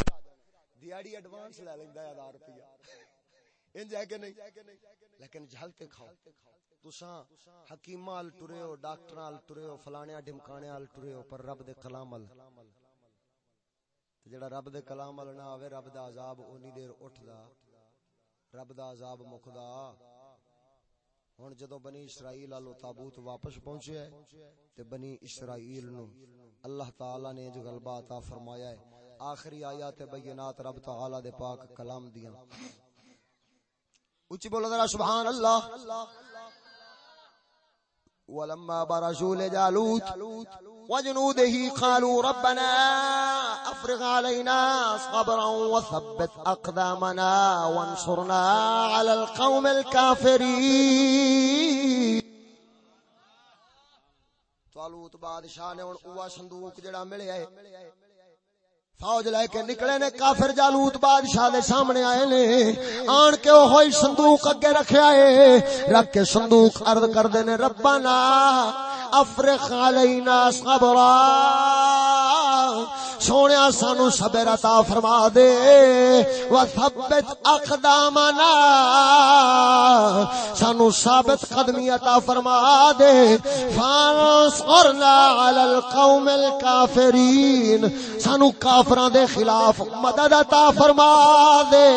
دیاڑی ایڈوانس لے لینا ہزار روپیہ۔ ان جائے کہ نہیں؟ لیکن جھلتے کھاؤ۔ تساں حکیمہ ال ٹرے ہو، ڈاکٹر ال ٹرے ہو، فلانے ڈمکانے ال ٹرے ہو، پر رب دے کلام ال جڑا رب دے کلام ال نہ آوے، رب دا عذاب اونی دیر اٹھدا، رب دا عذاب مکدا ہن جدو بنی اسرائیل والو تابوت واپس پہنچے ہے، تے بنی اسرائیل نو اللہ تعالی نے جو غلبہ عطا فرمایا ہے۔ آخری آیات بینات رب تعالی دے پاک کلام دیاں۔ اچھی بولو ذرا سبحان اللہ۔ ولما برزوا لجالوت، وجنوده قالوا ربنا افرغ علينا صبرا وثبت اقدامنا وانصرنا على القوم الكافرين۔ طالوت بادشاہ نے ہن اوہ صندوق جڑا ملیا ہے فوج لے کے نکلے نے کافر جالوت بادشاہ دے سامنے آئے نے۔ آن کے وہ ہوئی صندوق اگے رکھے آئے۔ رکھ کے صندوق عرض کر دینے ربنا افرخ علینا صبرا۔ سونے سانو صبر عطا فرما دے۔ وثبت اقدامنا۔ سانو ثابت قدمی عطا فرما دے۔ فانصرنا علی القوم الكافرین سانو کافران دے خلاف مدد عطا فرما دے۔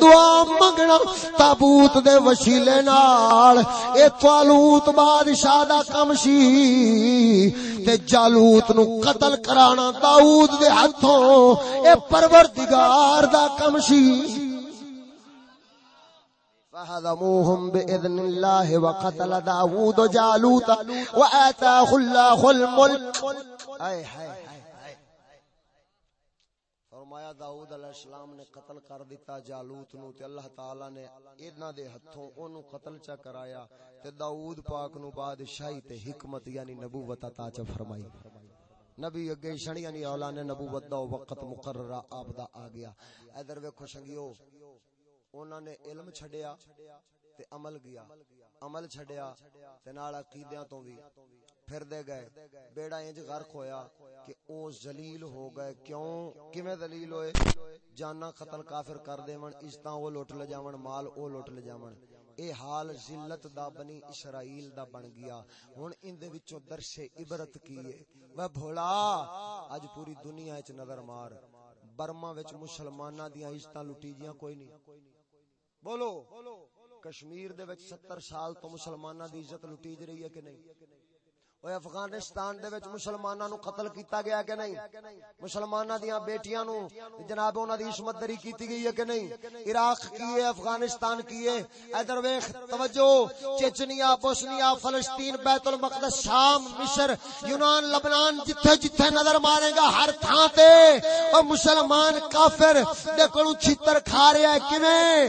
دعا منگنا تابوت دے وسیلے نال۔ اے طالوت بادشاہ دا کم سی تے جالوت نو قتل کرانا داؤد دے ہاتھوں اے پروردگار دا کم سی فهضموهم بإذن الله وقتل داود جالوت وآتاه الله الملك۔ اے ہائے فرمایا، داؤد علیہ السلام نے قتل کر دیتا جالوت نو تے اللہ تعالی نے ایدنا دے ہتھوں اونوں قتل چا کرایا تے داؤد پاک نو بادشاہی تے حکمت یعنی نبوت عطا چا فرمائی۔ نبی اگے شنی یعنی اولاد نے نبوت دا وقت مقررہ آپ دا آ گیا۔ ادھر ویکھو سنگیو، انہاں نے علم چھڈیا تے عمل گیا عمل چھڈیا تے نال عقیدیاں تو بھی پھر دے گئے۔ بیڑا انج غرق ہویا کہ او ذلیل ہو گئے۔ کیوں؟ کیویں ذلیل ہوئے؟ جانا قتل کافر کر دیون عزتاں او لوٹ لے جاون مال او لوٹ لے جاون اے حال ذلت دا بنی اسرائیل دا بن گیا۔ ہن ان دے وچوں درس عبرت کی کیے وہ بھولا اج پوری دنیا وچ نظر مار۔ برما وچ مسلماناں دیاں عزتاں لٹی جیاں کوئی نہیں۔ بولو، کشمیر دے وچ 70 سال تو مسلماناں دی عزت لٹی ج رہی ہے کہ نہیں؟ اوے افغانستان دے وچ مسلماناں نو قتل کیتا گیا کہ نہیں مسلماناں دیاں بیٹیاں نو جناب انہاں دی عصمت دری کیتی گئی ہے کہ نہیں عراق کی ہے افغانستان کی ہے ادھر ویکھ توجہ چچنیا بوسنیا فلسطین بیت المقدس شام مصر یونان لبنان جتھے جتھے نظر مارے گا ہر تھاں تے او مسلمان کافر دے کولوں چھتر کھا رہا ہے کیویں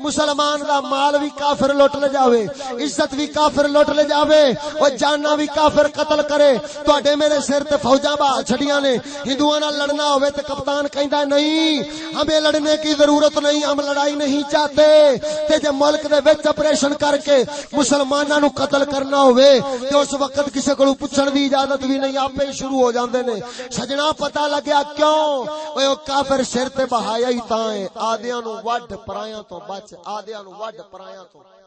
مسلمان دا مال بھی کافر لوٹ لے جاوے عزت بھی کافر لوٹ لے جاوے او جاننا بھی کافر قتل کرے تو میرے سر تے فوجاں با چھڑیاں نے۔ ہندوؤں نال لڑنا ہوے تے کپتان کہندا نہیں۔ ہمیں لڑنے کی ضرورت نہیں، ہم لڑائی نہیں چاہتے۔ تے جے ملک دے وچ آپریشن کر کے مسلماناں نو قتل کرنا ہوے تے اس وقت کسے کولوں پوچھن دی اجازت بھی نہیں، آپے شروع ہو جاندے نے۔ سجنا پتہ لگیا کیوں؟ اوے او کافر سر تے بہایا ہی تاں ہے، آدیاں نو وڈ پرایاں تو بچ، آدیاں نو وڈ پرایاں تو۔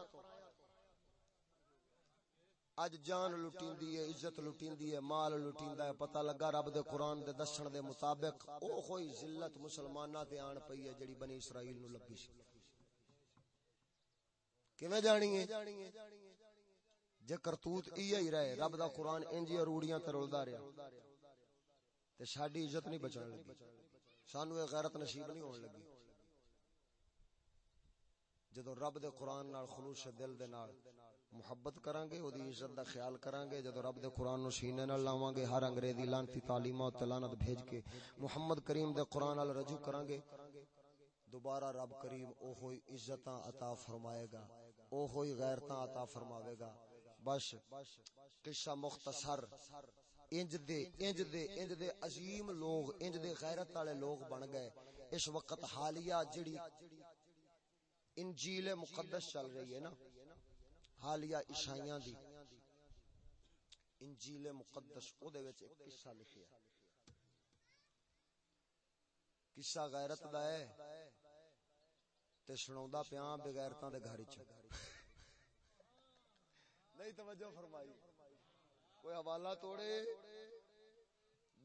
اج جان لٹیندی ہے، عزت لٹیندی ہے، مال لٹیندا ہے، پتہ لگا رب دے قرآن دے دسن دے مطابق او کوئی ذلت مسلماناں تے آن پئی ہے جڑی بنی اسرائیل نو لگی سی۔ کیویں جانی ہے؟ جے کرتوت ای ہی رہے، رب دا قرآن انجی روڑیاں تے رلدا رہیا۔ تے ساڈی عزت نہیں بچن لگی۔ سانو اے غیرت نصیب نہیں ہون لگی۔ جدو رب دے قرآن نال خلوص دل دے نال محبت کران گے اودی عزت دا خیال کران گے جدو رب دے قرآن نو سینے نال لاواں گے ہر انگریزی لانتی تعلیمات تے لعنت بھیج کے محمد کریم دے قرآن نال رجوع کران گے دوبارہ رب کریم او عزتاں عطا فرمائے گا او غیرتاں عطا فرماوے گا بس قصہ مختصر انج دے انج دے انج دے عظیم لوگ انج دے غیرت والے لوگ بن گئے اس وقت حالیہ جڑی انجیل مقدس چل رہی ہے نا حالیہ عیسائیاں دی۔ انجیل مقدس او دے وچ ایک قصہ لکھیا۔ قصہ غیرت دا ہے تے سناوندا پیاں بغیرتاں دے گھر وچ۔ نہیں، توجہ فرمائی۔ کوئی حوالہ توڑے؟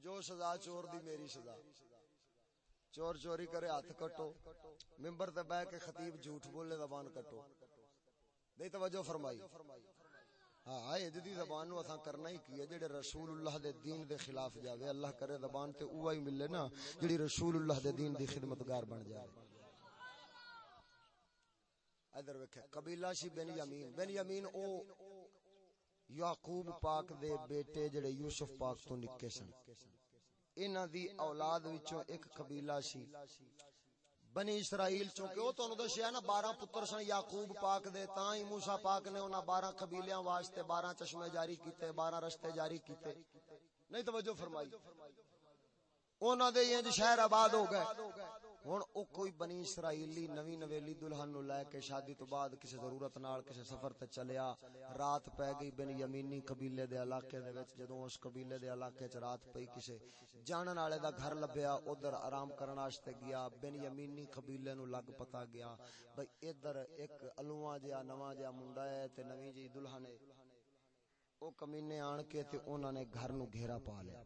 جو سزا چور دی، میری سزا۔ چور چوری کرے ہاتھ کٹو، ممبر تے بیٹھ کے خطیب جھوٹ بولے زبان کٹو۔ نہیں توجہ فرمائی۔ ہاں اے جدی زبان نو اساں کرنا ہی کی ہے، جڑے رسول اللہ دے دین دے خلاف جاوے، اللہ کرے زبان تے اوہ ہی ملے نا، جڑی رسول اللہ دے دین دی خدمتگار بن جاوے۔ ادھر ویکھے، قبیلہ سی بن یمین۔ بن یمین او یعقوب پاک دے بیٹے جڑے یوسف پاک تو نکے سن۔ انہاں دی اولاد وچوں ایک قبیلہ سی بنی اسرائیل چونکہ وہ تانوں دسیا نا 12 پتر سن یعقوب پاک دے تاں ہی موسی پاک نے انہاں 12 قبیلیاں واسطے 12 چشمے جاری کیتے 12 رستے جاری کیتے۔ نہیں توجہ فرمائی۔ انہاں دے یہ شہر آباد ہو گئے۔ ہن او کوئی بنی اسرائیلی نوی نویلی دلہن نو لے کے شادی تو بعد کسی ضرورت نال کسی سفر تے چلیا رات پے گئی بن یمینی قبیلے دے علاقے دے وچ جدوں اس قبیلے دے علاقے چ رات پئی کسی جانن والے دا گھر لبیا ادھر آرام کرن واسطے گیا بن یمینی قبیلے نو لگ پتا گیا بھئی ادھر ایک الواں جیا نواں جیا منڈا ہے تے نویں جی دلہن ہے او کمینے آن کے تے انہاں نے گھر نو گھیرا پا لیا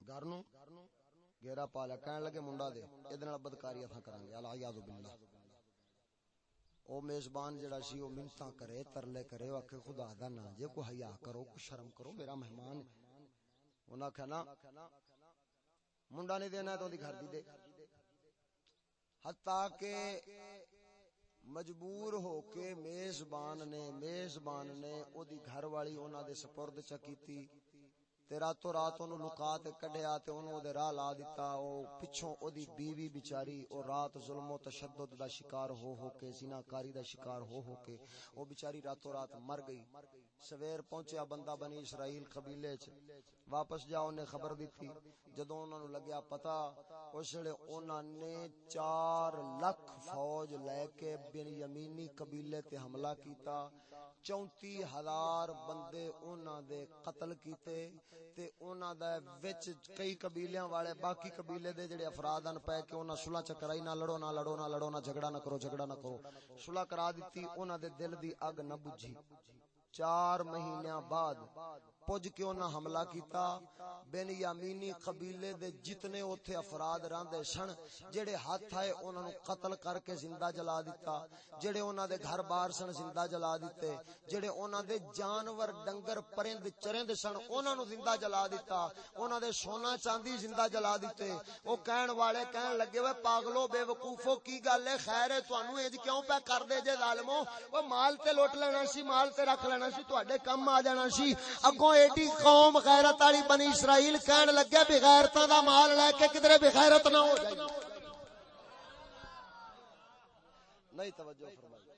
گھر نو گھیرا پا لیا کہنے لگے منڈا دے، ادھر نال بدکاری اتھا کران گے۔ اللہ یاد باللہ۔ او میزبان جڑا سی، او منتاں کرے، ترلے کرے، او کہ خدا دا نا جے کو حیا کرو کو شرم کرو، میرا مہمان انہاں کہنا منڈا نہیں دینا تو دی گھر دی دے۔ حتیٰ کہ مجبور ہو کے میزبان نے میزبان نے او دی گھر والی انہاں دے سپرد چکیتی تے راتوں رات اونوں لکا تے کڈیا تے اونوں دے راہ لا دتا او پچھوں او دی بیوی بیچاری او رات ظلم و تشدد دا شکار ہو ہو کے زناکاری دا شکار ہو ہو کے او بیچاری راتوں رات مر گئی سویر پہنچیا بندہ بنی اسرائیل قبیلے چ واپس جاؤ نے خبر دیتی جدوں انہاں نو لگیا پتہ اس ویلے انہاں نے 4 لاکھ فوج لے کے بن یمینی قبیلے تے حملہ کیتا چونتی ہزار بندے انہاں دے قتل کیتے تے انہاں دے وچ کئی قبیلیاں والے باقی قبیلے دے جڑے افراد ان پے کہ انہاں صلح چکرائی نہ لڑو نہ لڑو نہ لڑو، نہ جھگڑا نہ کرو، جھگڑا نہ کرو۔ صلح کرا دتی انہاں دے دل دی اگ نہ بجھی۔ چار مہینیاں بعد پج کے انہاں حملہ کیتا۔ بن یامینی قبیلے دے جتنے اوتھے افراد راندے سن، جڑے ہاتھ آئے انہاں نو قتل کر کے زندہ جلا دیتا جڑے انہاں دے گھر بار سن زندہ جلا دیتے جڑے انہاں دے جانور، ڈنگر، پرند، چرند سن انہاں نو زندہ جلا دیتا انہاں دے سونا چاندی زندہ جلا دیتے او کہن والے کہن لگے وے پاگلو، بے وقوفو، کی گل ہے؟ خیر ہے، تانوں اج کیوں پہ کر دے جے ظالمو؟ او مال تے لوٹ لینا سی، مال تے رکھ لینا جانا سی، تواڈے کم آ جانا سی۔ اگوں ایڈی قوم غیرت والی بنی اسرائیل کہن لگے بغیرتا دا مال لے کے کدھر بغیرت نہ ہو جائے۔ نہیں، توجہ فرمائی۔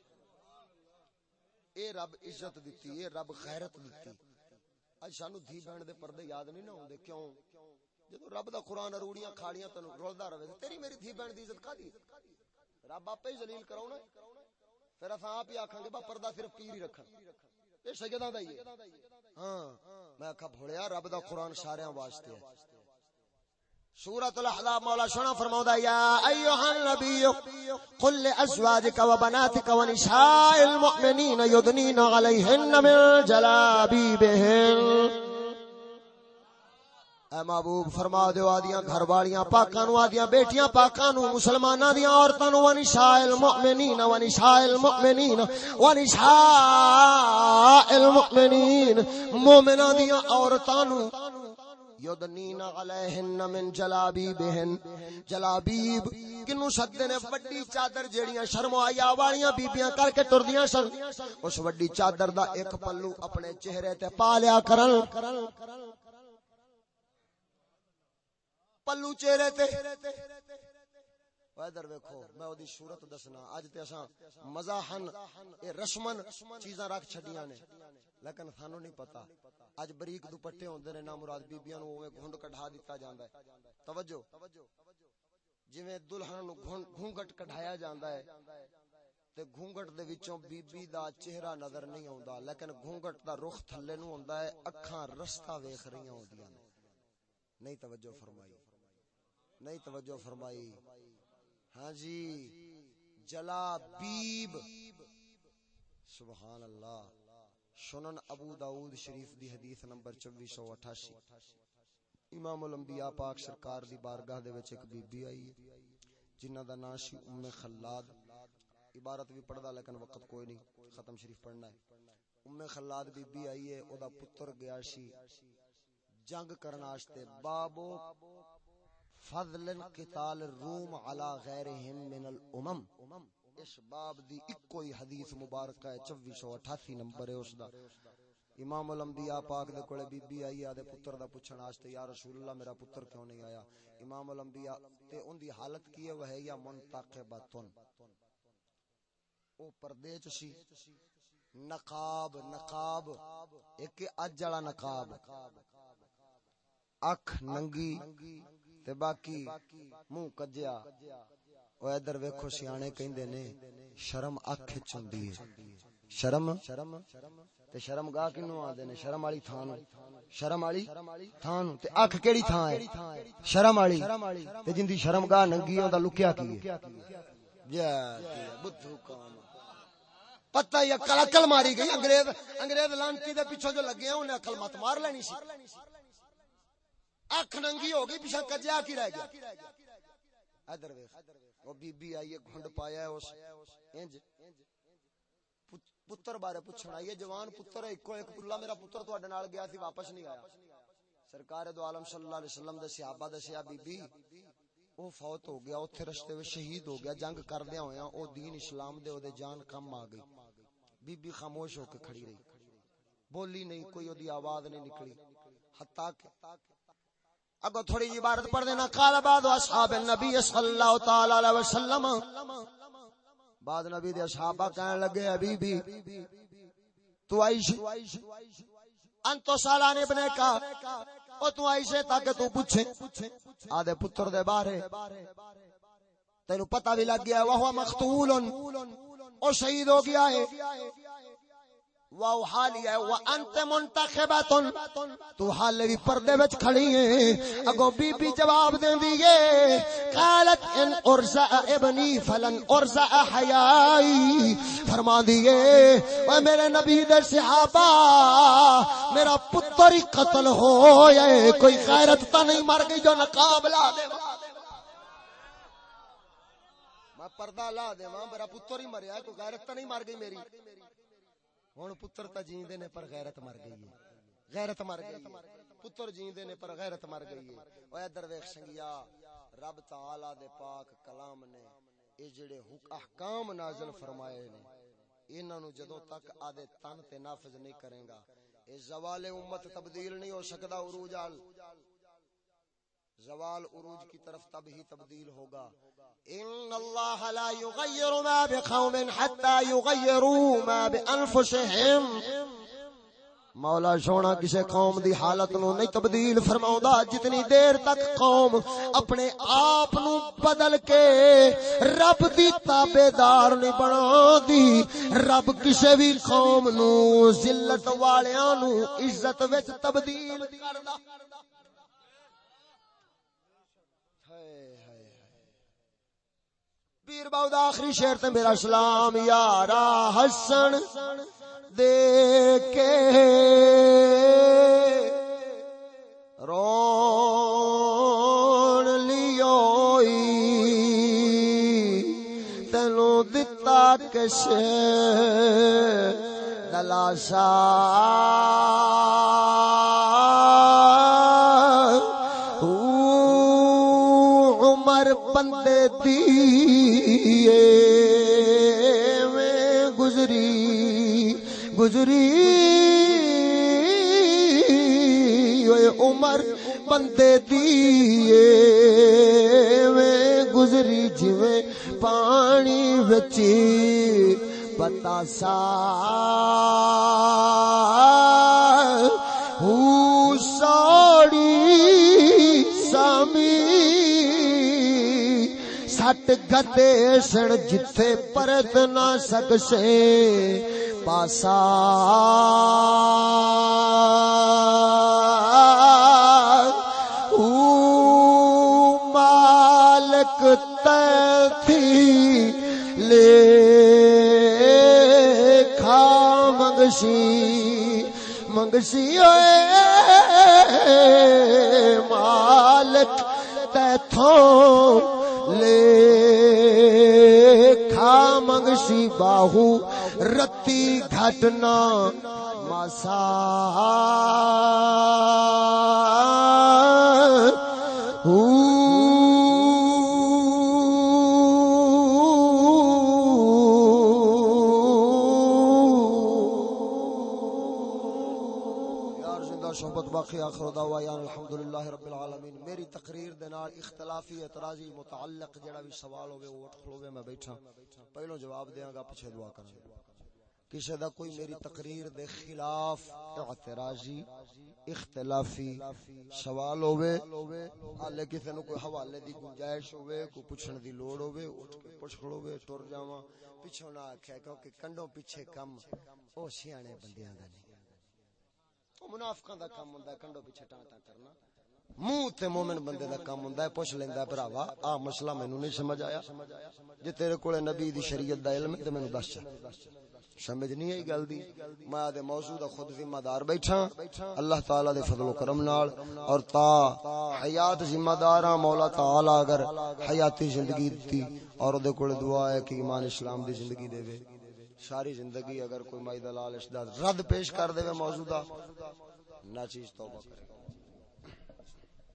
اے رب عزت دیتی اے رب غیرت دیتی اج سانو دھی بہن دے پردے یاد نہیں نہ ہوندے، کیوں؟ جدو رب دا قرآن اروڑیاں کھاڑیاں تینو رولدا رہے تیری میری دھی بہن دی عزت کا دی؟ رب آپ ہی ذلیل کراونا پھر اساں آپ ہی آکھاں گے با پردہ صرف پیر ہی رکھن یہ سجدہ دا ہی ہے۔ ہاں۔ میں بھولیا، رب دا قرآن سارے واسطے ہے۔ سورة الاحزاب مولا سنا فرماؤدا یا ایوہ النبی قل لأزواجك وبناتك ونساء المؤمنین يدنين عليهن من جلابيبهن اے محبوب فرما دیو آدیاں گھر والیاں پاکاں نو آدیاں، بیٹیاں پاکاں نو مسلماناں دیاں عورتاں نو ونساء المؤمنین ونساء المؤمنین ونساء المؤمنین مومناں دیاں عورتاں نو یدنین علیہن من جلابیبہن۔ جلابیب کنو سدے نے؟ وڈی چادر جیڑیاں شرم آیا والیاں بیبیاں کر کے ٹردیاں سن۔ اس وڈی چادر دا ایک پلو اپنے چہرے تے پا لیا کرن۔ پلو چہرے تے۔ ادھر ویکھو، میں اودی صورت دسنا۔ اج تے اساں مزاحن، اے رسمن چیزاں رکھ چھڈیاں نے۔ لیکن سانو نہیں پتا اج بریک دوپٹے ہوندے نے نا مراد بیبییاں نو اوے گھنڈ کڈھا دتا جاندا ہے۔ توجہ۔ جویں دلہن نو گھونگٹ کڈھایا جاندا ہے، تے گھونگٹ دے وچوں بی بی دا چہرہ نظر نہیں آوندا۔ لیکن گھونگٹ دا رخ تھلے نو ہوندا ہے، اکھاں رستہ ویکھ رہیاں ہوندیاں نے۔ نہیں توجہ فرمائی۔ نہیں توجہ فرمائی۔ ہاں جی جلا بیب۔ سبحان اللہ۔ سنن ابو داود شریف دی حدیث نمبر 2488 امام الانبیاء پاک سرکار دی بارگاہ دے وچ ایک بی بی آئی، جنہ دا نام سی ام خلاد۔ عبارت بھی پڑھدا لیکن وقت کوئی نہیں، ختم شریف پڑھنا ہے۔ ام خلاد بی بی آئی ہے، او دا پتر گیا سی جنگ کرن واسطے بابو فضل قتال الروم على غیرهم من الامم. اس باب دی اکو ہی حدیث مبارکہ ہے 2488 نمبر ہے اس دا. امام الانبیاء پاک دے کولے بی بی آئی آدے پتر دا پوچھن واسطے یا رسول اللہ میرا پتر کیوں نہیں آیا؟ امام الانبیاء تے ان دی حالت کی ہے، وہ ہے یا منتقبتن. او پردے چ سی، نقاب نقاب، ایک اج والا نقاب. اکھ ننگی تے باقی منہ کجیا۔ او ادھر ویکھو سیانے کہندے نے، شرم اکھ چوندی ہے۔ شرم؟ تے شرم گاہ کینو آندے نے؟ شرم والی تھان شرم والی تھان تے اکھ کیڑی تھان ہے؟ شرم والی۔ تے جندی شرم گاہ ننگی اوندا لکیا کی ہے؟ جا بدھو کام۔ پتہ یا کل عقل ماری گئی، انگریز انگریز لانتی دے پیچھے جو لگے ہیں، انہیں عقل مت مار لینی سی۔ اکھ ننگی ہو گئی، پیچھے کجیا کی رہ گیا؟ ادھر ویکھ وہ بی بی آئی گھنڈ پایا ہے اس، انج پتر بارے پوچھنا، یہ جوان پتر ہے اکو ایک اللہ میرا پتر تواڈے نال گیا سی واپس نہیں آیا۔ سرکار دو عالم صلی اللہ علیہ وسلم دے صحابہ دسیا بی بی او فوت ہو گیا، اوتھے رستے وچ شہید ہو گیا، جنگ کردیا ہویا او دین اسلام دے، او دے جان کم آ گئی۔ بی بی خاموش ہو کے کھڑی رہی۔ بولی نہیں، کوئی او دی آواز نہیں نکلی۔ حتا کہ اگو تھوڑی جی عبارت پڑھ دینا۔ قال بعد اصحاب النبی صلی اللہ تعالی علیہ وسلم۔ بعد نبی دے صحابہ کہنے لگے ابھی بھی تو عائش انتو سالان ابن کا، او تو عائش تاکہ تو پوچھے، آدھے پتر دے بارے، تینو پتہ بھی لگ گیا وہ مقتول او شہید ہو گیا ہے۔ واو ہے تو حال بھی پردے وچ کھڑی ہے بی بی جواب قالت ان ارزا ابنی فلن ارزا حیائی۔ میرے نبی دے صحابہ، میرا پتر ہی قتل ہو کوئی غیرت تا نہیں مر گئی جو نقاب لا دے میں پردہ لا دے میرا پتر ہی مریا کوئی غیرت تا نہیں مر گئی میری۔ ہوں پتر تا جیندے نے پر غیرت مر گئی ہے۔ غیرت مر گئی پتر جیندے نے پر غیرت مر گئی ہے۔ او ادھر ویکھ سنگیا، رب تعالی دے پاک کلام نے اے جڑے احکام نازل فرمائے نے، انہاں نو جدوں تک آدے تن تے نافذ نہیں کرے گا۔ اے زوال امت تبدیل نہیں ہو سکدا، عروج ال زوال عروج کی طرف تب ہی تبدیل ہوگا۔ ان اللہ لا یغیر ما بقوم حتى یغیروا ما بانفسهم مولا سونا، کسے قوم دی حالت نو نہیں تبدیل فرماوندا جتنی دیر تک قوم اپنے آپ نو بدل کے رب دی تابعدار نہیں بنا دی رب کسے بھی قوم نو ذلت والیاں نو عزت وچ تبدیل کردا۔ پیر باؤ آخری شیر تے میرا سلام یارا ہسن دے کے رون لیو تینو دتا کش دلاسا دی میں گزری گزری۔ عمر، بندے دی میں گزری گزری جویں پانی بچی پتا سا۔ ساڑی سامی۔ سٹ گتے سن جتھے پرت نہ سکسے پاسا مالک تھی لے کھا منگسی منگسی ہوئے مالک تیتھوں لے کھا منگسی باہو رتی گھٹنا ماسا صحبت باقی آخر دعوایان الحمدللہ رب العالمین، میری تقریر دے نال اختلافی اعتراضی متعلق جڑا بھی سوال ہوے او اٹھ کھلوے میں بیٹھا۔ پہلو جواب دیاں گا پیچھے دعا کراں گا۔ کسی دا کوئی میری تقریر دے خلاف اعتراضی، اختلافی سوال ہوے حالے کسی نو کوئی حوالے دی گنجائش ہوے کوئی پوچھن دی لوڑ ہوے اٹھ کے پوچھ کھلوے ٹر جاواں۔ پیچھے نہ آکھیا، کیونکہ کنڈوں پیچھے کم، او سیانے بندیاں دا نہیں۔ منافقاں دا کام ہوندا ہے کنڈو پیچھے ٹاں ٹاں کرنا۔ منہ تے مومن بندے دا کام ہوندا ہے، پوچھ لیندا ہے، بھراوا، آ مسئلہ مینوں نہیں سمجھ آیا۔ جے تیرے کولے نبی دی شریعت دا علم ہے تے مینوں دس۔ سمجھ نہیں آئی گل دی۔ میں دے موضوع دا خود ذمہ دار بیٹھا۔ اللہ تعالی دے فضل و کرم نال۔ اور تا حیات ذمہ دار ہاں مولا تعالی اگر حیاتی زندگی دتی اور دے کول دعا ہے کہ ایمان اسلام دی زندگی دے وے ساری زندگی اگر کوئی مائی دلال اشداد رد پیش کر دے موجودہ نہ چیز توبہ کرے۔